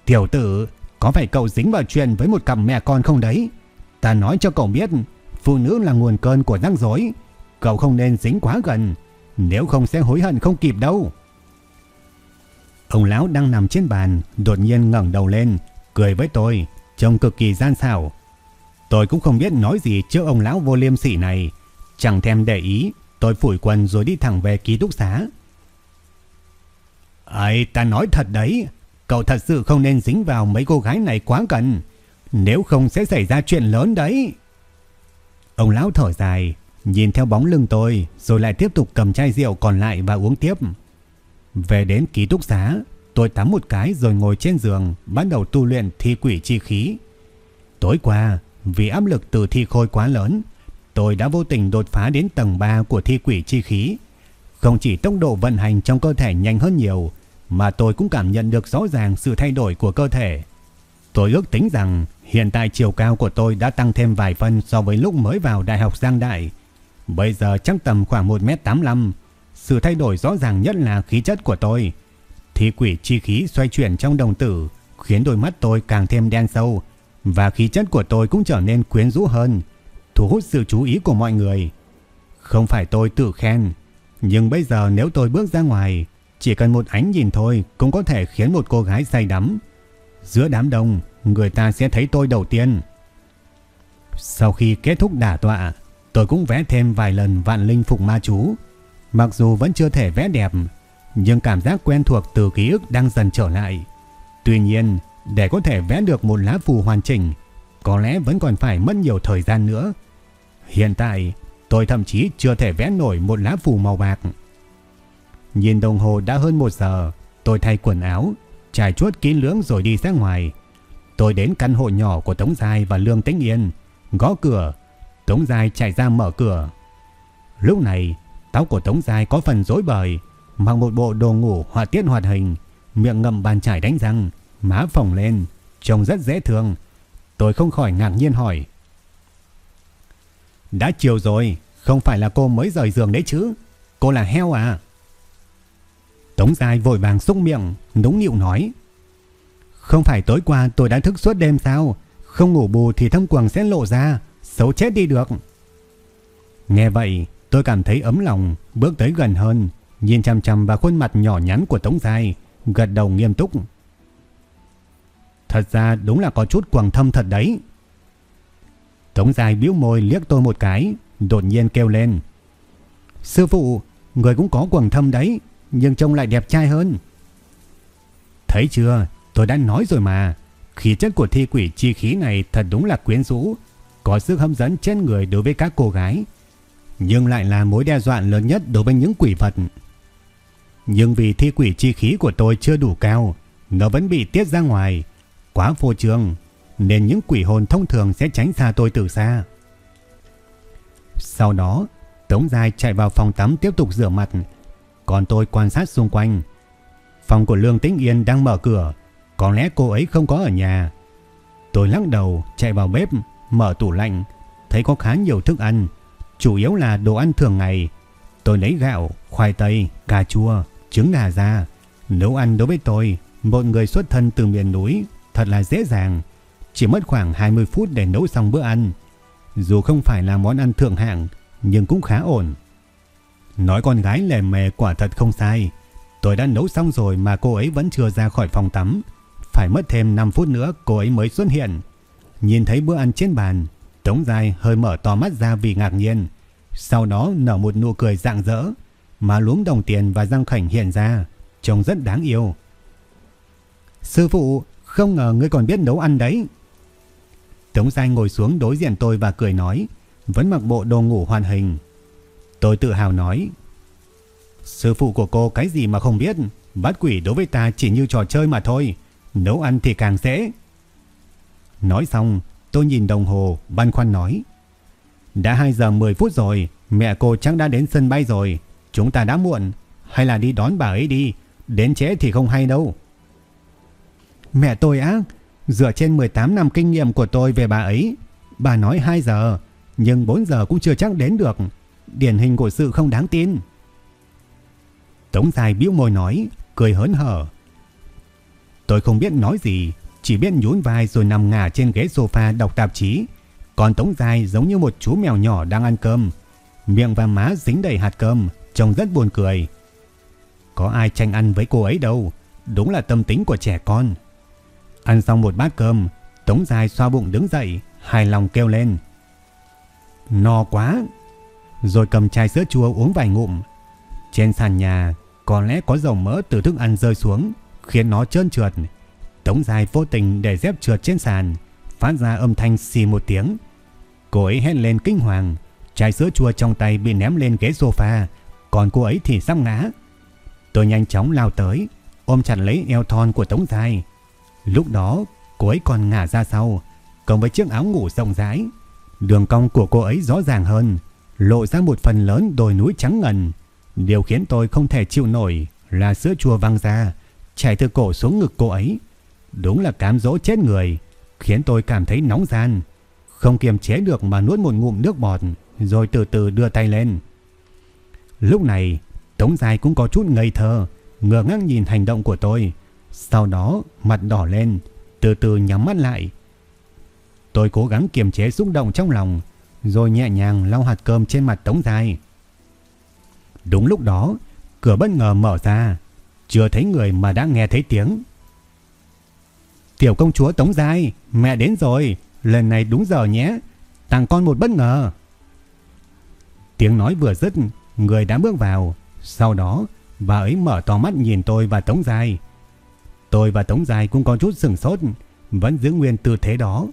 Tiểu tử, Có phải cậu dính vào chuyện với một cặp mẹ con không đấy? Ta nói cho cậu biết, phụ nữ là nguồn cơn của rắc rối. Cậu không nên dính quá gần, nếu không sẽ hối hận không kịp đâu. Ông lão đang nằm trên bàn, đột nhiên ngẩng đầu lên, cười với tôi, trông cực kỳ gian xảo. Tôi cũng không biết nói gì trước ông lão vô liêm sỉ này, chẳng thèm để ý, tôi phủi quần rồi đi thẳng về ký túc xá. Ấy, ta nói thật đấy, cậu thật sự không nên dính vào mấy cô gái này quá gần, nếu không sẽ xảy ra chuyện lớn đấy. Ông lão thở dài, nhìn theo bóng lưng tôi, rồi lại tiếp tục cầm chai rượu còn lại và uống tiếp. Về đến ký túc xá, tôi tắm một cái rồi ngồi trên giường, bắt đầu tu luyện thi quỷ chi khí. Tối qua, vì áp lực từ thi khôi quá lớn, tôi đã vô tình đột phá đến tầng 3 của thi quỷ chi khí. Không chỉ tốc độ vận hành trong cơ thể nhanh hơn nhiều, mà tôi cũng cảm nhận được rõ ràng sự thay đổi của cơ thể. Tôi ước tính rằng hiện tại chiều cao của tôi đã tăng thêm vài phân so với lúc mới vào Đại học Giang Đại. Bây giờ chắc tầm khoảng 1m85. Sự thay đổi rõ ràng nhất là khí chất của tôi. Thi quỷ chi khí xoay chuyển trong đồng tử khiến đôi mắt tôi càng thêm đen sâu và khí chất của tôi cũng trở nên quyến rũ hơn, thu hút sự chú ý của mọi người. Không phải tôi tự khen, nhưng bây giờ nếu tôi bước ra ngoài, chỉ cần một ánh nhìn thôi cũng có thể khiến một cô gái say đắm. Giữa đám đông, người ta sẽ thấy tôi đầu tiên. Sau khi kết thúc đả tọa, tôi cũng vẽ thêm vài lần vạn linh phục ma chú. Mặc dù vẫn chưa thể vẽ đẹp, nhưng cảm giác quen thuộc từ ký ức đang dần trở lại. Tuy nhiên, để có thể vẽ được một lá phù hoàn chỉnh, có lẽ vẫn còn phải mất nhiều thời gian nữa. Hiện tại, tôi thậm chí chưa thể vẽ nổi một lá phù màu bạc. Nhìn đồng hồ đã hơn một giờ, tôi thay quần áo, trải chuốt kín lưỡng rồi đi ra ngoài. Tôi đến căn hộ nhỏ của Tống Giai và Lương Tĩnh Yên, gõ cửa. Tống Giai chạy ra mở cửa. Lúc này, tóc của Tống Giai có phần rối bời, mặc một bộ đồ ngủ họa tiết hoạt hình, miệng ngậm bàn chải đánh răng, má phồng lên, trông rất dễ thương. Tôi không khỏi ngạc nhiên hỏi. Đã chiều rồi, không phải là cô mới rời giường đấy chứ? Cô là heo à? Tống dài vội vàng xúc miệng, núng nịu nói. Không phải tối qua tôi đã thức suốt đêm sao? Không ngủ bù thì thâm quầng sẽ lộ ra, xấu chết đi được. Nghe vậy, tôi cảm thấy ấm lòng, bước tới gần hơn, nhìn chăm chăm vào khuôn mặt nhỏ nhắn của Tống Giai, gật đầu nghiêm túc. Thật ra đúng là có chút quầng thâm thật đấy. Tống dài biếu môi liếc tôi một cái, đột nhiên kêu lên. Sư phụ, người cũng có quầng thâm đấy, nhưng trông lại đẹp trai hơn. Thấy chưa, tôi đã nói rồi mà. Khí chất của thi quỷ chi khí này thật đúng là quyến rũ, có sức hấp dẫn trên người đối với các cô gái, nhưng lại là mối đe dọa lớn nhất đối với những quỷ vật. Nhưng vì thi quỷ chi khí của tôi chưa đủ cao, nó vẫn bị tiết ra ngoài, quá phô trương nên những quỷ hồn thông thường sẽ tránh xa tôi từ xa. Sau đó, Tống Giai chạy vào phòng tắm tiếp tục rửa mặt, còn tôi quan sát xung quanh. Phòng của Lương Tĩnh Yên đang mở cửa, có lẽ cô ấy không có ở nhà. Tôi lắc đầu chạy vào bếp, mở tủ lạnh, thấy có khá nhiều thức ăn, chủ yếu là đồ ăn thường ngày. Tôi lấy gạo, khoai tây, cà chua, trứng gà ra, nấu ăn đối với tôi, một người xuất thân từ miền núi thật là dễ dàng. Chỉ mất khoảng 20 phút để nấu xong bữa ăn. Dù không phải là món ăn thượng hạng, nhưng cũng khá ổn. Nói con gái lề mề quả thật không sai. Tôi đã nấu xong rồi mà cô ấy vẫn chưa ra khỏi phòng tắm. Phải mất thêm 5 phút nữa cô ấy mới xuất hiện. Nhìn thấy bữa ăn trên bàn, Tống Giai hơi mở to mắt ra vì ngạc nhiên. Sau đó nở một nụ cười rạng rỡ, mà lúm đồng tiền và răng khảnh hiện ra, trông rất đáng yêu. Sư phụ, không ngờ ngươi còn biết nấu ăn đấy. Tống Giai ngồi xuống đối diện tôi và cười nói, vẫn mặc bộ đồ ngủ hoàn hình. Tôi tự hào nói, sư phụ của cô cái gì mà không biết, bắt quỷ đối với ta chỉ như trò chơi mà thôi, nấu ăn thì càng dễ. Nói xong, tôi nhìn đồng hồ, băn khoăn nói, đã 2 giờ 10 phút rồi, mẹ cô chắc đã đến sân bay rồi, chúng ta đã muộn, hay là đi đón bà ấy đi, đến trễ thì không hay đâu. Mẹ tôi á, dựa trên 18 năm kinh nghiệm của tôi về bà ấy, bà nói 2 giờ, nhưng 4 giờ cũng chưa chắc đến được. Điển hình của sự không đáng tin. Tống dài biếu môi nói, cười hớn hở. Tôi không biết nói gì, chỉ biết nhún vai rồi nằm ngả trên ghế sofa đọc tạp chí. Còn Tống dài giống như một chú mèo nhỏ đang ăn cơm. Miệng và má dính đầy hạt cơm, trông rất buồn cười. Có ai tranh ăn với cô ấy đâu, đúng là tâm tính của trẻ con. Ăn xong một bát cơm, Tống dài xoa bụng đứng dậy, hài lòng kêu lên. No quá! Rồi cầm chai sữa chua uống vài ngụm. Trên sàn nhà, có lẽ có dầu mỡ từ thức ăn rơi xuống, khiến nó trơn trượt. Tống dài vô tình để dép trượt trên sàn, phát ra âm thanh xì một tiếng. Cô ấy hét lên kinh hoàng, chai sữa chua trong tay bị ném lên ghế sofa, còn cô ấy thì sắp ngã. Tôi nhanh chóng lao tới, ôm chặt lấy eo thon của Tống dài. Lúc đó, cô ấy còn ngả ra sau, cộng với chiếc áo ngủ rộng rãi. Đường cong của cô ấy rõ ràng hơn, lộ ra một phần lớn đồi núi trắng ngần. Điều khiến tôi không thể chịu nổi là sữa chua văng ra, chảy từ cổ xuống ngực cô ấy. Đúng là cám dỗ chết người, khiến tôi cảm thấy nóng gian. Không kiềm chế được mà nuốt một ngụm nước bọt, rồi từ từ đưa tay lên. Lúc này, Tống Dài cũng có chút ngây thơ, ngờ ngác nhìn hành động của tôi. Sau đó, mặt đỏ lên, từ từ nhắm mắt lại. Tôi cố gắng kiềm chế xúc động trong lòng, rồi nhẹ nhàng lau hạt cơm trên mặt Tống Dài. Đúng lúc đó, cửa bất ngờ mở ra, chưa thấy người mà đã nghe thấy tiếng. Tiểu công chúa Tống Giai, mẹ đến rồi, lần này đúng giờ nhé, tặng con một bất ngờ. Tiếng nói vừa dứt, người đã bước vào, sau đó bà ấy mở to mắt nhìn tôi và Tống Giai. Tôi và Tống dài cũng có chút sừng sốt, vẫn giữ nguyên tư thế đó.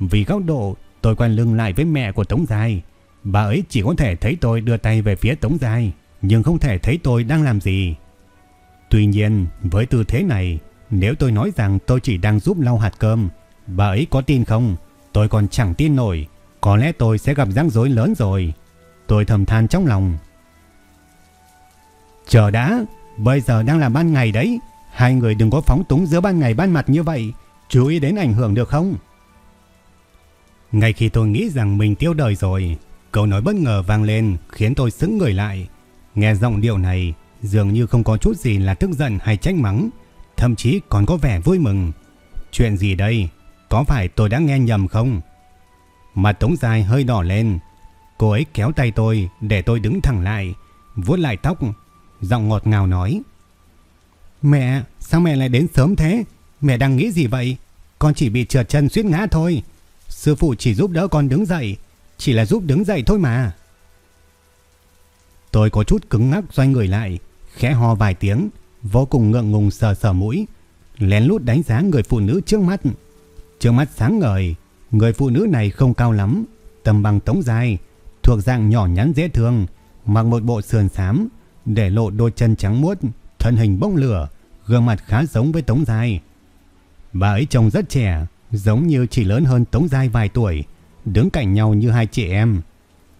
Vì góc độ, tôi quay lưng lại với mẹ của Tống dài Bà ấy chỉ có thể thấy tôi đưa tay về phía Tống dài nhưng không thể thấy tôi đang làm gì. Tuy nhiên, với tư thế này, nếu tôi nói rằng tôi chỉ đang giúp lau hạt cơm, bà ấy có tin không? Tôi còn chẳng tin nổi, có lẽ tôi sẽ gặp rắc rối lớn rồi. Tôi thầm than trong lòng. Chờ đã, bây giờ đang là ban ngày đấy, hai người đừng có phóng túng giữa ban ngày ban mặt như vậy, chú ý đến ảnh hưởng được không? Ngay khi tôi nghĩ rằng mình tiêu đời rồi, câu nói bất ngờ vang lên khiến tôi sững người lại. Nghe giọng điệu này, dường như không có chút gì là tức giận hay trách mắng, thậm chí còn có vẻ vui mừng. Chuyện gì đây? Có phải tôi đã nghe nhầm không? Mặt Tống Dài hơi đỏ lên. Cô ấy kéo tay tôi để tôi đứng thẳng lại, vuốt lại tóc, giọng ngọt ngào nói. Mẹ, sao mẹ lại đến sớm thế? Mẹ đang nghĩ gì vậy? Con chỉ bị trượt chân suýt ngã thôi. Sư phụ chỉ giúp đỡ con đứng dậy, chỉ là giúp đứng dậy thôi mà. Tôi có chút cứng ngắc xoay người lại, khẽ ho vài tiếng, vô cùng ngượng ngùng sờ sờ mũi, lén lút đánh giá người phụ nữ trước mắt. Trước mắt sáng ngời, người phụ nữ này không cao lắm, tầm bằng tống dài, thuộc dạng nhỏ nhắn dễ thương, mặc một bộ sườn xám, để lộ đôi chân trắng muốt, thân hình bốc lửa, gương mặt khá giống với Tống Giai. Bà ấy trông rất trẻ, giống như chỉ lớn hơn Tống Giai vài tuổi, đứng cạnh nhau như hai chị em.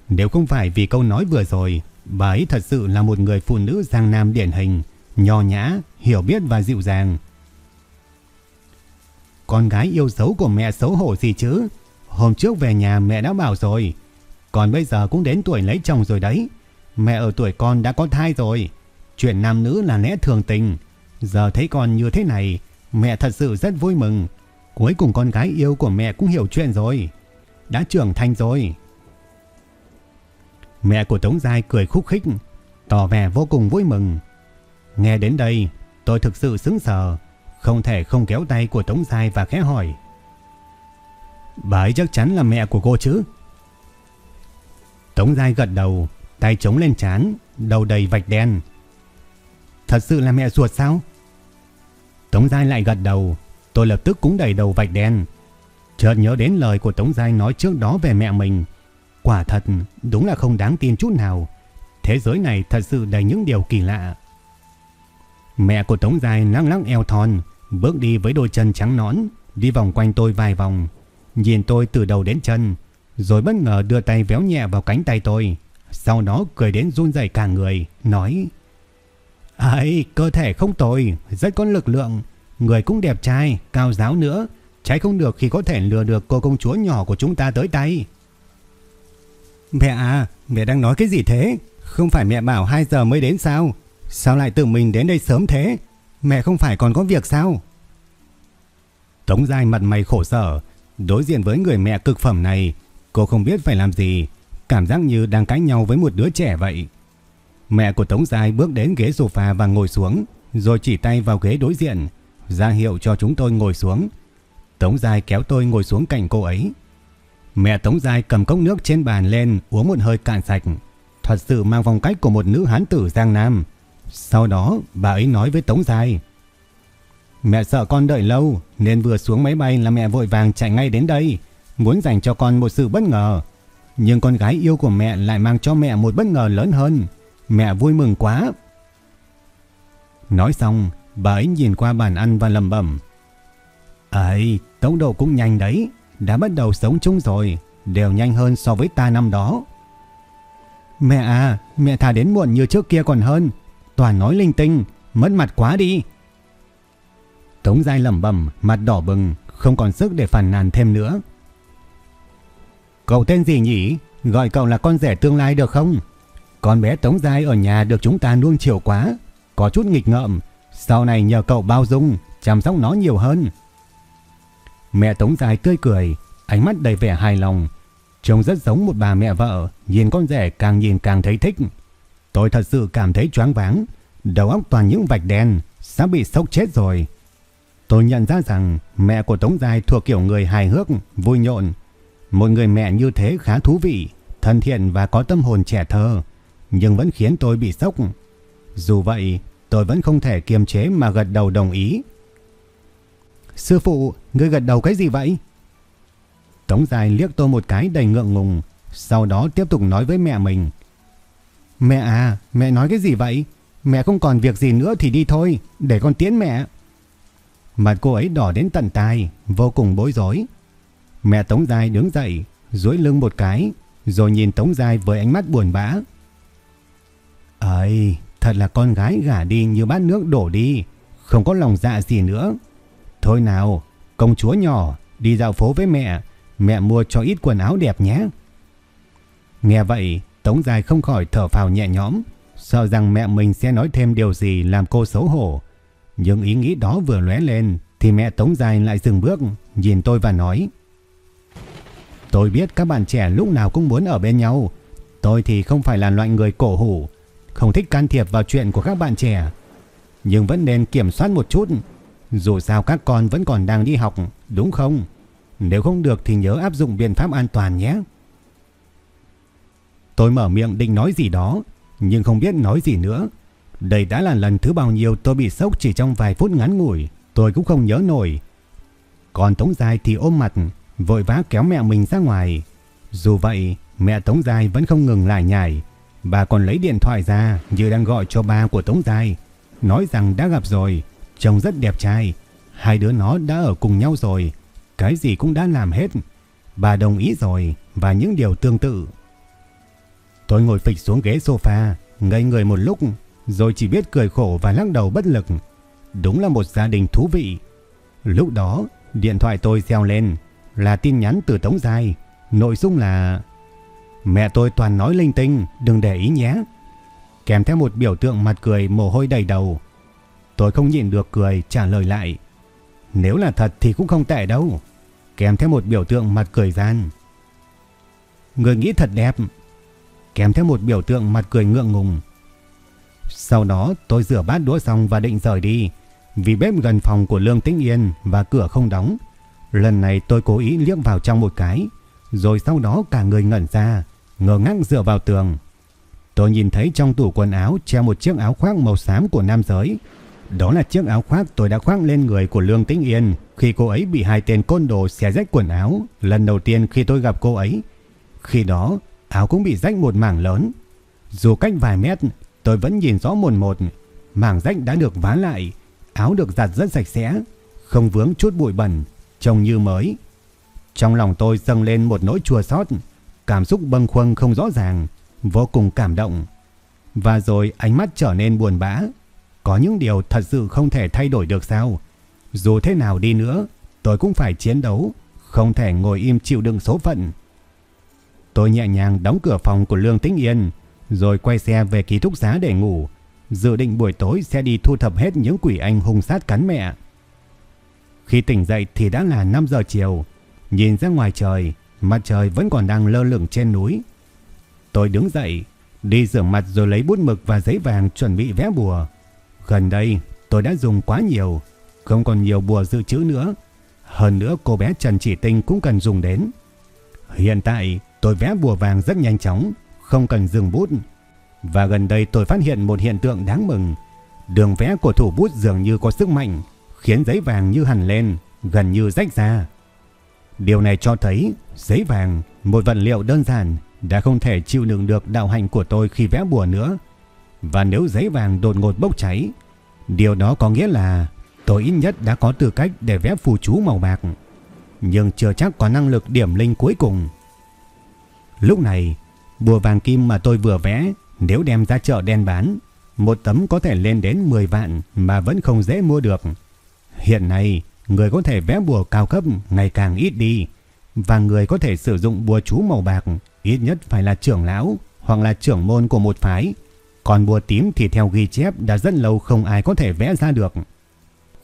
Nếu không phải vì câu nói vừa rồi, bà ấy thật sự là một người phụ nữ giang nam điển hình, nho nhã, hiểu biết và dịu dàng. Con gái yêu xấu của mẹ xấu hổ gì chứ? Hôm trước về nhà mẹ đã bảo rồi. Còn bây giờ cũng đến tuổi lấy chồng rồi đấy. Mẹ ở tuổi con đã có thai rồi. Chuyện nam nữ là lẽ thường tình. Giờ thấy con như thế này, mẹ thật sự rất vui mừng. Cuối cùng con gái yêu của mẹ cũng hiểu chuyện rồi. Đã trưởng thành rồi. Mẹ của Tống Giai cười khúc khích, tỏ vẻ vô cùng vui mừng. Nghe đến đây, tôi thực sự sững sờ, không thể không kéo tay của Tống Giai và khẽ hỏi. Bà ấy chắc chắn là mẹ của cô chứ? Tống Giai gật đầu, tay chống lên chán, đầu đầy vạch đen. Thật sự là mẹ ruột sao? Tống Giai lại gật đầu, tôi lập tức cũng đẩy đầu vạch đen. Chợt nhớ đến lời của Tống Giai nói trước đó về mẹ mình. Quả thật, đúng là không đáng tin chút nào. Thế giới này thật sự đầy những điều kỳ lạ. Mẹ của Tống Giai lăng lăng eo thon, bước đi với đôi chân trắng nõn, đi vòng quanh tôi vài vòng, nhìn tôi từ đầu đến chân, rồi bất ngờ đưa tay véo nhẹ vào cánh tay tôi, sau đó cười đến run rẩy cả người, nói: "Ai, cơ thể không tồi, rất có lực lượng, người cũng đẹp trai, cao giáo nữa, trái không được khi có thể lừa được cô công chúa nhỏ của chúng ta tới tay." Mẹ à, mẹ đang nói cái gì thế? Không phải mẹ bảo 2 giờ mới đến sao? Sao lại tự mình đến đây sớm thế? Mẹ không phải còn có việc sao? Tống Giai mặt mày khổ sở, đối diện với người mẹ cực phẩm này, cô không biết phải làm gì, cảm giác như đang cãi nhau với một đứa trẻ vậy. Mẹ của Tống Giai bước đến ghế sofa và ngồi xuống, rồi chỉ tay vào ghế đối diện, ra hiệu cho chúng tôi ngồi xuống. Tống Giai kéo tôi ngồi xuống cạnh cô ấy. Mẹ Tống Giai cầm cốc nước trên bàn lên uống một hơi cạn sạch, thật sự mang phong cách của một nữ hán tử Giang Nam. Sau đó bà ấy nói với Tống Giai. Mẹ sợ con đợi lâu nên vừa xuống máy bay là mẹ vội vàng chạy ngay đến đây, muốn dành cho con một sự bất ngờ. Nhưng con gái yêu của mẹ lại mang cho mẹ một bất ngờ lớn hơn. Mẹ vui mừng quá. Nói xong, bà ấy nhìn qua bàn ăn và lầm bẩm. Ấy, tốc độ cũng nhanh đấy, đã bắt đầu sống chung rồi, đều nhanh hơn so với ta năm đó. Mẹ à, mẹ thà đến muộn như trước kia còn hơn, toàn nói linh tinh, mất mặt quá đi. Tống Giai lẩm bẩm, mặt đỏ bừng, không còn sức để phản nàn thêm nữa. Cậu tên gì nhỉ? Gọi cậu là con rể tương lai được không? Con bé Tống Giai ở nhà được chúng ta nuông chiều quá, có chút nghịch ngợm, sau này nhờ cậu bao dung, chăm sóc nó nhiều hơn. Mẹ Tống Giai tươi cười, ánh mắt đầy vẻ hài lòng, trông rất giống một bà mẹ vợ, nhìn con rể càng nhìn càng thấy thích. Tôi thật sự cảm thấy choáng váng, đầu óc toàn những vạch đen, sắp bị sốc chết rồi. Tôi nhận ra rằng mẹ của Tống Giai thuộc kiểu người hài hước, vui nhộn. Một người mẹ như thế khá thú vị, thân thiện và có tâm hồn trẻ thơ, nhưng vẫn khiến tôi bị sốc. Dù vậy, tôi vẫn không thể kiềm chế mà gật đầu đồng ý. Sư phụ, ngươi gật đầu cái gì vậy? Tống Giai liếc tôi một cái đầy ngượng ngùng, sau đó tiếp tục nói với mẹ mình. Mẹ à, mẹ nói cái gì vậy? Mẹ không còn việc gì nữa thì đi thôi, để con tiễn mẹ. Mặt cô ấy đỏ đến tận tai, vô cùng bối rối. Mẹ Tống Giai đứng dậy, duỗi lưng một cái, rồi nhìn Tống Giai với ánh mắt buồn bã. Ây, thật là con gái gả đi như bát nước đổ đi, không có lòng dạ gì nữa. Thôi nào, công chúa nhỏ, đi dạo phố với mẹ, mẹ mua cho ít quần áo đẹp nhé. Nghe vậy, Tống Giai không khỏi thở phào nhẹ nhõm, sợ rằng mẹ mình sẽ nói thêm điều gì làm cô xấu hổ. Nhưng ý nghĩ đó vừa lóe lên thì mẹ Tống Giai lại dừng bước, nhìn tôi và nói. Tôi biết các bạn trẻ lúc nào cũng muốn ở bên nhau. Tôi thì không phải là loại người cổ hủ, không thích can thiệp vào chuyện của các bạn trẻ. Nhưng vẫn nên kiểm soát một chút. Dù sao các con vẫn còn đang đi học, đúng không? Nếu không được thì nhớ áp dụng biện pháp an toàn nhé. Tôi mở miệng định nói gì đó, nhưng không biết nói gì nữa. Đây đã là lần thứ bao nhiêu tôi bị sốc chỉ trong vài phút ngắn ngủi, tôi cũng không nhớ nổi. Còn Tống Giai thì ôm mặt, vội vã kéo mẹ mình ra ngoài. Dù vậy, mẹ Tống Giai vẫn không ngừng lại nhảy. Bà còn lấy điện thoại ra như đang gọi cho ba của Tống Giai, nói rằng đã gặp rồi, trông rất đẹp trai. Hai đứa nó đã ở cùng nhau rồi, cái gì cũng đã làm hết. Bà đồng ý rồi và những điều tương tự. Tôi ngồi phịch xuống ghế sofa, ngây người một lúc rồi chỉ biết cười khổ và lắc đầu bất lực. Đúng là một gia đình thú vị. Lúc đó, điện thoại tôi reo lên là tin nhắn từ Tống Giai. Nội dung là Mẹ tôi toàn nói linh tinh, đừng để ý nhé. Kèm theo một biểu tượng mặt cười mồ hôi đầy đầu. Tôi không nhịn được cười trả lời lại. Nếu là thật thì cũng không tệ đâu. Kèm theo một biểu tượng mặt cười gian. Người nghĩ thật đẹp. Kèm theo một biểu tượng mặt cười ngượng ngùng. Sau đó tôi rửa bát đũa xong và định rời đi. Vì bếp gần phòng của Lương Tĩnh Yên và cửa không đóng. Lần này tôi cố ý liếc vào trong một cái. Rồi sau đó cả người ngẩn ra, ngờ ngác dựa vào tường. Tôi nhìn thấy trong tủ quần áo treo một chiếc áo khoác màu xám của nam giới. Đó là chiếc áo khoác tôi đã khoác lên người của Lương Tĩnh Yên khi cô ấy bị hai tên côn đồ xé rách quần áo lần đầu tiên khi tôi gặp cô ấy. Khi đó, áo cũng bị rách một mảng lớn. Dù cách vài mét, Tôi vẫn nhìn rõ mồn một, mảng rách đã được vá lại, áo được giặt rất sạch sẽ, không vướng chút bụi bẩn, trông như mới. Trong lòng tôi dâng lên một nỗi chua xót, cảm xúc bâng khuâng không rõ ràng, vô cùng cảm động. Và rồi ánh mắt trở nên buồn bã. Có những điều thật sự không thể thay đổi được sao? Dù thế nào đi nữa, tôi cũng phải chiến đấu, không thể ngồi im chịu đựng số phận. Tôi nhẹ nhàng đóng cửa phòng của Lương Tĩnh Yên, rồi quay xe về ký túc xá để ngủ, dự định buổi tối sẽ đi thu thập hết những quỷ anh hung sát cắn mẹ. Khi tỉnh dậy thì đã là 5 giờ chiều. Nhìn ra ngoài trời, mặt trời vẫn còn đang lơ lửng trên núi. Tôi đứng dậy, đi rửa mặt rồi lấy bút mực và giấy vàng chuẩn bị vẽ bùa. Gần đây tôi đã dùng quá nhiều, không còn nhiều bùa dự trữ nữa. Hơn nữa cô bé Trần Chỉ Tinh cũng cần dùng đến. Hiện tại tôi vẽ bùa vàng rất nhanh chóng, không cần dừng bút. Và gần đây tôi phát hiện một hiện tượng đáng mừng. Đường vẽ của thủ bút dường như có sức mạnh, khiến giấy vàng như hằn lên, gần như rách ra. Điều này cho thấy giấy vàng, một vật liệu đơn giản, đã không thể chịu đựng được đạo hành của tôi khi vẽ bùa nữa. Và nếu giấy vàng đột ngột bốc cháy, điều đó có nghĩa là tôi ít nhất đã có tư cách để vẽ phù chú màu bạc. Nhưng chưa chắc có năng lực điểm linh cuối cùng. Lúc này, bùa vàng kim mà tôi vừa vẽ, nếu đem ra chợ đen bán, một tấm có thể lên đến 10 vạn mà vẫn không dễ mua được. Hiện nay, người có thể vẽ bùa cao cấp ngày càng ít đi, và người có thể sử dụng bùa chú màu bạc ít nhất phải là trưởng lão hoặc là trưởng môn của một phái. Còn bùa tím thì theo ghi chép đã rất lâu không ai có thể vẽ ra được.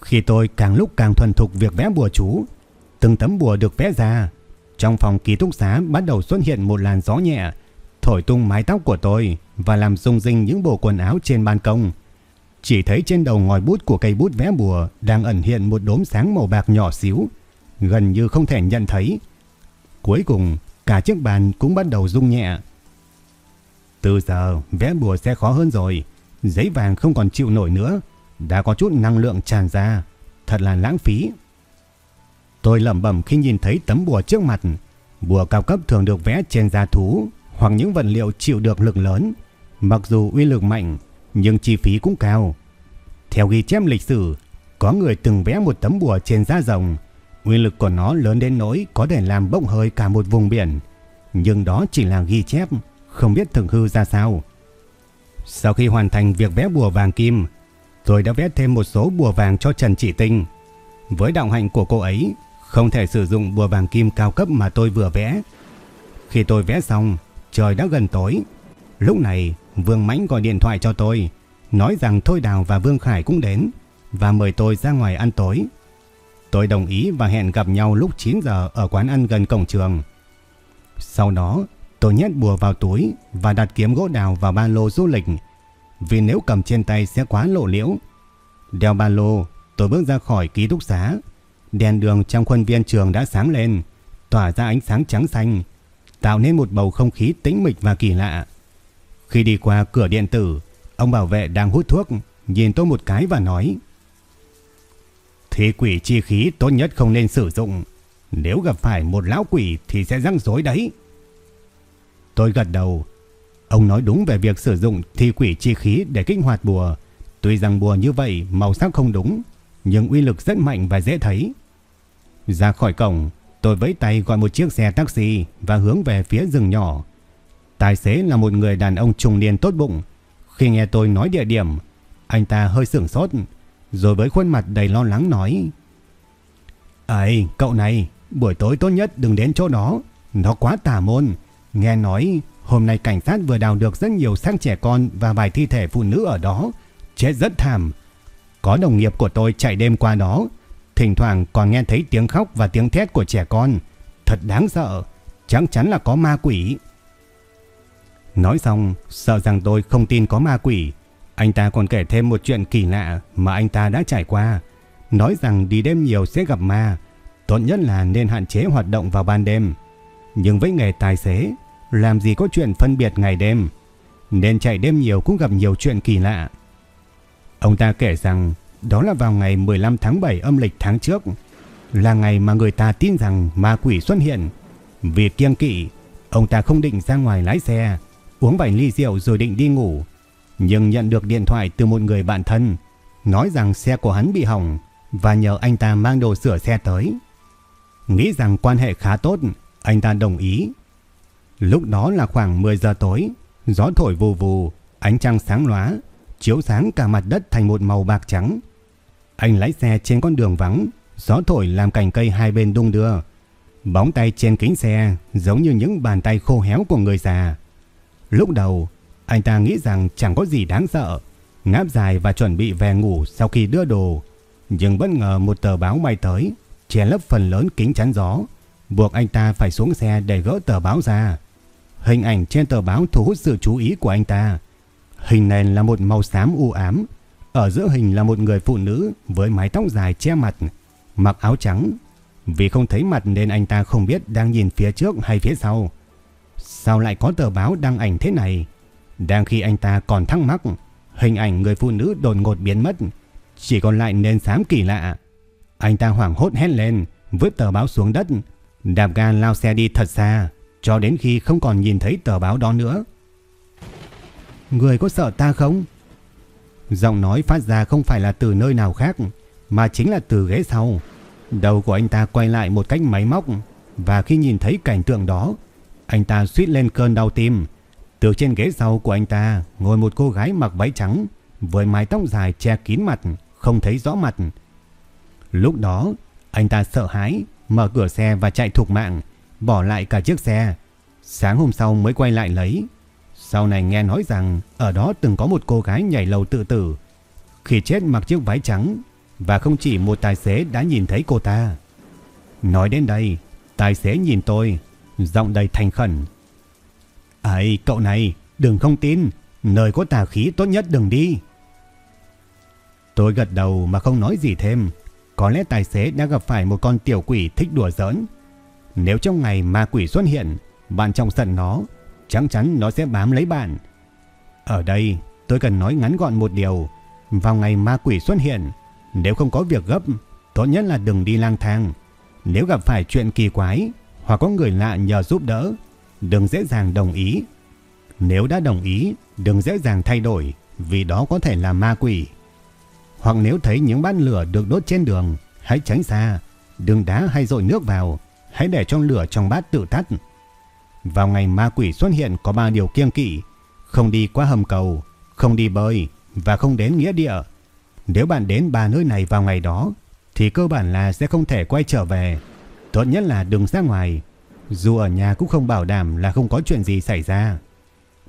Khi tôi càng lúc càng thuần thục việc vẽ bùa chú, từng tấm bùa được vẽ ra, trong phòng ký túc xá bắt đầu xuất hiện một làn gió nhẹ, thổi tung mái tóc của tôi và làm rung rinh những bộ quần áo trên ban công. Chỉ thấy trên đầu ngòi bút của cây bút vẽ bùa đang ẩn hiện một đốm sáng màu bạc nhỏ xíu, gần như không thể nhận thấy. Cuối cùng, cả chiếc bàn cũng bắt đầu rung nhẹ. Từ giờ, vẽ bùa sẽ khó hơn rồi. Giấy vàng không còn chịu nổi nữa. Đã có chút năng lượng tràn ra. Thật là lãng phí. Tôi lẩm bẩm khi nhìn thấy tấm bùa trước mặt. Bùa cao cấp thường được vẽ trên da thú hoặc những vật liệu chịu được lực lớn. Mặc dù uy lực mạnh, nhưng chi phí cũng cao. Theo ghi chép lịch sử, có người từng vẽ một tấm bùa trên da rồng. Nguyên lực của nó lớn đến nỗi có thể làm bốc hơi cả một vùng biển. Nhưng đó chỉ là ghi chép, không biết thực hư ra sao. Sau khi hoàn thành việc vẽ bùa vàng kim, tôi đã vẽ thêm một số bùa vàng cho Trần Chỉ Tinh. Với đạo hạnh của cô ấy, không thể sử dụng bùa vàng kim cao cấp mà tôi vừa vẽ. Khi tôi vẽ xong, trời đã gần tối. Lúc này, Vương Mãnh gọi điện thoại cho tôi, nói rằng Thôi Đào và Vương Khải cũng đến và mời tôi ra ngoài ăn tối. Tôi đồng ý và hẹn gặp nhau lúc 9 giờ ở quán ăn gần cổng trường. Sau đó, tôi nhét bùa vào túi và đặt kiếm gỗ đào vào ba lô du lịch, vì nếu cầm trên tay sẽ quá lộ liễu. Đeo ba lô, tôi bước ra khỏi ký túc xá. Đèn đường trong khuôn viên trường đã sáng lên, tỏa ra ánh sáng trắng xanh, tạo nên một bầu không khí tĩnh mịch và kỳ lạ. Khi đi qua cửa điện tử, ông bảo vệ đang hút thuốc, nhìn tôi một cái và nói: "Thế quỷ chi khí tốt nhất không nên sử dụng, nếu gặp phải một lão quỷ thì sẽ răng rối đấy." Tôi gật đầu. Ông nói đúng về việc sử dụng thi quỷ chi khí để kích hoạt bùa. Tuy rằng bùa như vậy màu sắc không đúng, nhưng uy lực rất mạnh và dễ thấy. Ra khỏi cổng, tôi vẫy tay gọi một chiếc xe taxi và hướng về phía rừng nhỏ. Tài xế là một người đàn ông trung niên tốt bụng. Khi nghe tôi nói địa điểm, anh ta hơi sửng sốt, rồi với khuôn mặt đầy lo lắng nói: "Ấy, cậu này, buổi tối tốt nhất đừng đến chỗ đó, nó quá tà môn." Nghe nói hôm nay cảnh sát vừa đào được rất nhiều xác trẻ con và vài thi thể phụ nữ ở đó. Chết rất thảm. Có đồng nghiệp của tôi chạy đêm qua đó. Thỉnh thoảng còn nghe thấy tiếng khóc và tiếng thét của trẻ con. Thật đáng sợ. Chắc chắn là có ma quỷ. Nói xong, sợ rằng tôi không tin có ma quỷ. Anh ta còn kể thêm một chuyện kỳ lạ mà anh ta đã trải qua. Nói rằng đi đêm nhiều sẽ gặp ma. Tốt nhất là nên hạn chế hoạt động vào ban đêm. Nhưng với nghề tài xế, làm gì có chuyện phân biệt ngày đêm, nên chạy đêm nhiều cũng gặp nhiều chuyện kỳ lạ. Ông ta kể rằng đó là vào ngày 15 tháng 7 âm lịch tháng trước, là ngày mà người ta tin rằng ma quỷ xuất hiện. Vì kiêng kỵ, ông ta không định ra ngoài lái xe, uống vài ly rượu rồi định đi ngủ, nhưng nhận được điện thoại từ một người bạn thân, nói rằng xe của hắn bị hỏng và nhờ anh ta mang đồ sửa xe tới. Nghĩ rằng quan hệ khá tốt, anh ta đồng ý Lúc đó là khoảng 10 giờ tối, gió thổi vù vù, ánh trăng sáng lóa, chiếu sáng cả mặt đất thành một màu bạc trắng. Anh lái xe trên con đường vắng, gió thổi làm cành cây hai bên đung đưa. Bóng tay trên kính xe giống như những bàn tay khô héo của người già. Lúc đầu, anh ta nghĩ rằng chẳng có gì đáng sợ, ngáp dài và chuẩn bị về ngủ sau khi đưa đồ. Nhưng bất ngờ một tờ báo bay tới, che lấp phần lớn kính chắn gió, buộc anh ta phải xuống xe để gỡ tờ báo ra. Hình ảnh trên tờ báo thu hút sự chú ý của anh ta. Hình nền là một màu xám u ám, ở giữa hình là một người phụ nữ với mái tóc dài che mặt, mặc áo trắng. Vì không thấy mặt nên anh ta không biết đang nhìn phía trước hay phía sau. Sao lại có tờ báo đăng ảnh thế này? Đang khi anh ta còn thắc mắc, hình ảnh người phụ nữ đột ngột biến mất, chỉ còn lại nền xám kỳ lạ. Anh ta hoảng hốt hét lên, vứt tờ báo xuống đất, đạp ga lao xe đi thật xa, cho đến khi không còn nhìn thấy tờ báo đó nữa. Người có sợ ta không? Giọng nói phát ra không phải là từ nơi nào khác, mà chính là từ ghế sau. Đầu của anh ta quay lại một cách máy móc, và khi nhìn thấy cảnh tượng đó, anh ta suýt lên cơn đau tim. Từ trên ghế sau của anh ta ngồi một cô gái mặc váy trắng, với mái tóc dài che kín mặt, không thấy rõ mặt. Lúc đó, anh ta sợ hãi, mở cửa xe và chạy thục mạng, bỏ lại cả chiếc xe. Sáng hôm sau mới quay lại lấy. Sau này nghe nói rằng ở đó từng có một cô gái nhảy lầu tự tử. Khi chết mặc chiếc váy trắng và không chỉ một tài xế đã nhìn thấy cô ta. Nói đến đây, tài xế nhìn tôi, giọng đầy thành khẩn. Ấy, cậu này, đừng không tin, nơi có tà khí tốt nhất đừng đi. Tôi gật đầu mà không nói gì thêm. Có lẽ tài xế đã gặp phải một con tiểu quỷ thích đùa giỡn. Nếu trong ngày ma quỷ xuất hiện, bạn trong sân nó, chắc chắn nó sẽ bám lấy bạn. Ở đây, tôi cần nói ngắn gọn một điều. Vào ngày ma quỷ xuất hiện, nếu không có việc gấp, tốt nhất là đừng đi lang thang. Nếu gặp phải chuyện kỳ quái hoặc có người lạ nhờ giúp đỡ, đừng dễ dàng đồng ý. Nếu đã đồng ý, đừng dễ dàng thay đổi vì đó có thể là ma quỷ. Hoặc nếu thấy những bát lửa được đốt trên đường, hãy tránh xa, đừng đá hay dội nước vào, hãy để cho lửa trong bát tự tắt. Vào ngày ma quỷ xuất hiện có ba điều kiêng kỵ, không đi qua hầm cầu, không đi bơi và không đến nghĩa địa. Nếu bạn đến ba nơi này vào ngày đó, thì cơ bản là sẽ không thể quay trở về. Tốt nhất là đừng ra ngoài, dù ở nhà cũng không bảo đảm là không có chuyện gì xảy ra.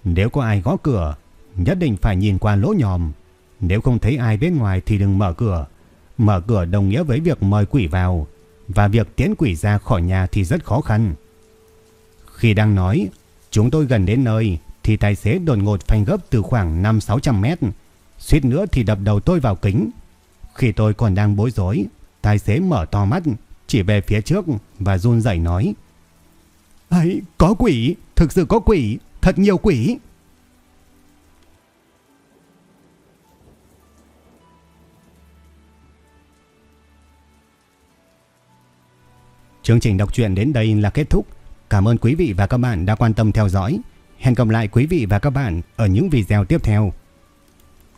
Nếu có ai gõ cửa, nhất định phải nhìn qua lỗ nhòm. Nếu không thấy ai bên ngoài thì đừng mở cửa. Mở cửa đồng nghĩa với việc mời quỷ vào, và việc tiến quỷ ra khỏi nhà thì rất khó khăn. Khi đang nói, chúng tôi gần đến nơi thì tài xế đột ngột phanh gấp từ khoảng 5-600 mét, suýt nữa thì đập đầu tôi vào kính. Khi tôi còn đang bối rối, tài xế mở to mắt, chỉ về phía trước và run rẩy nói. ấy có quỷ, thực sự có quỷ, thật nhiều quỷ. Chương trình đọc truyện đến đây là kết thúc. Cảm ơn quý vị và các bạn đã quan tâm theo dõi. Hẹn gặp lại quý vị và các bạn ở những video tiếp theo.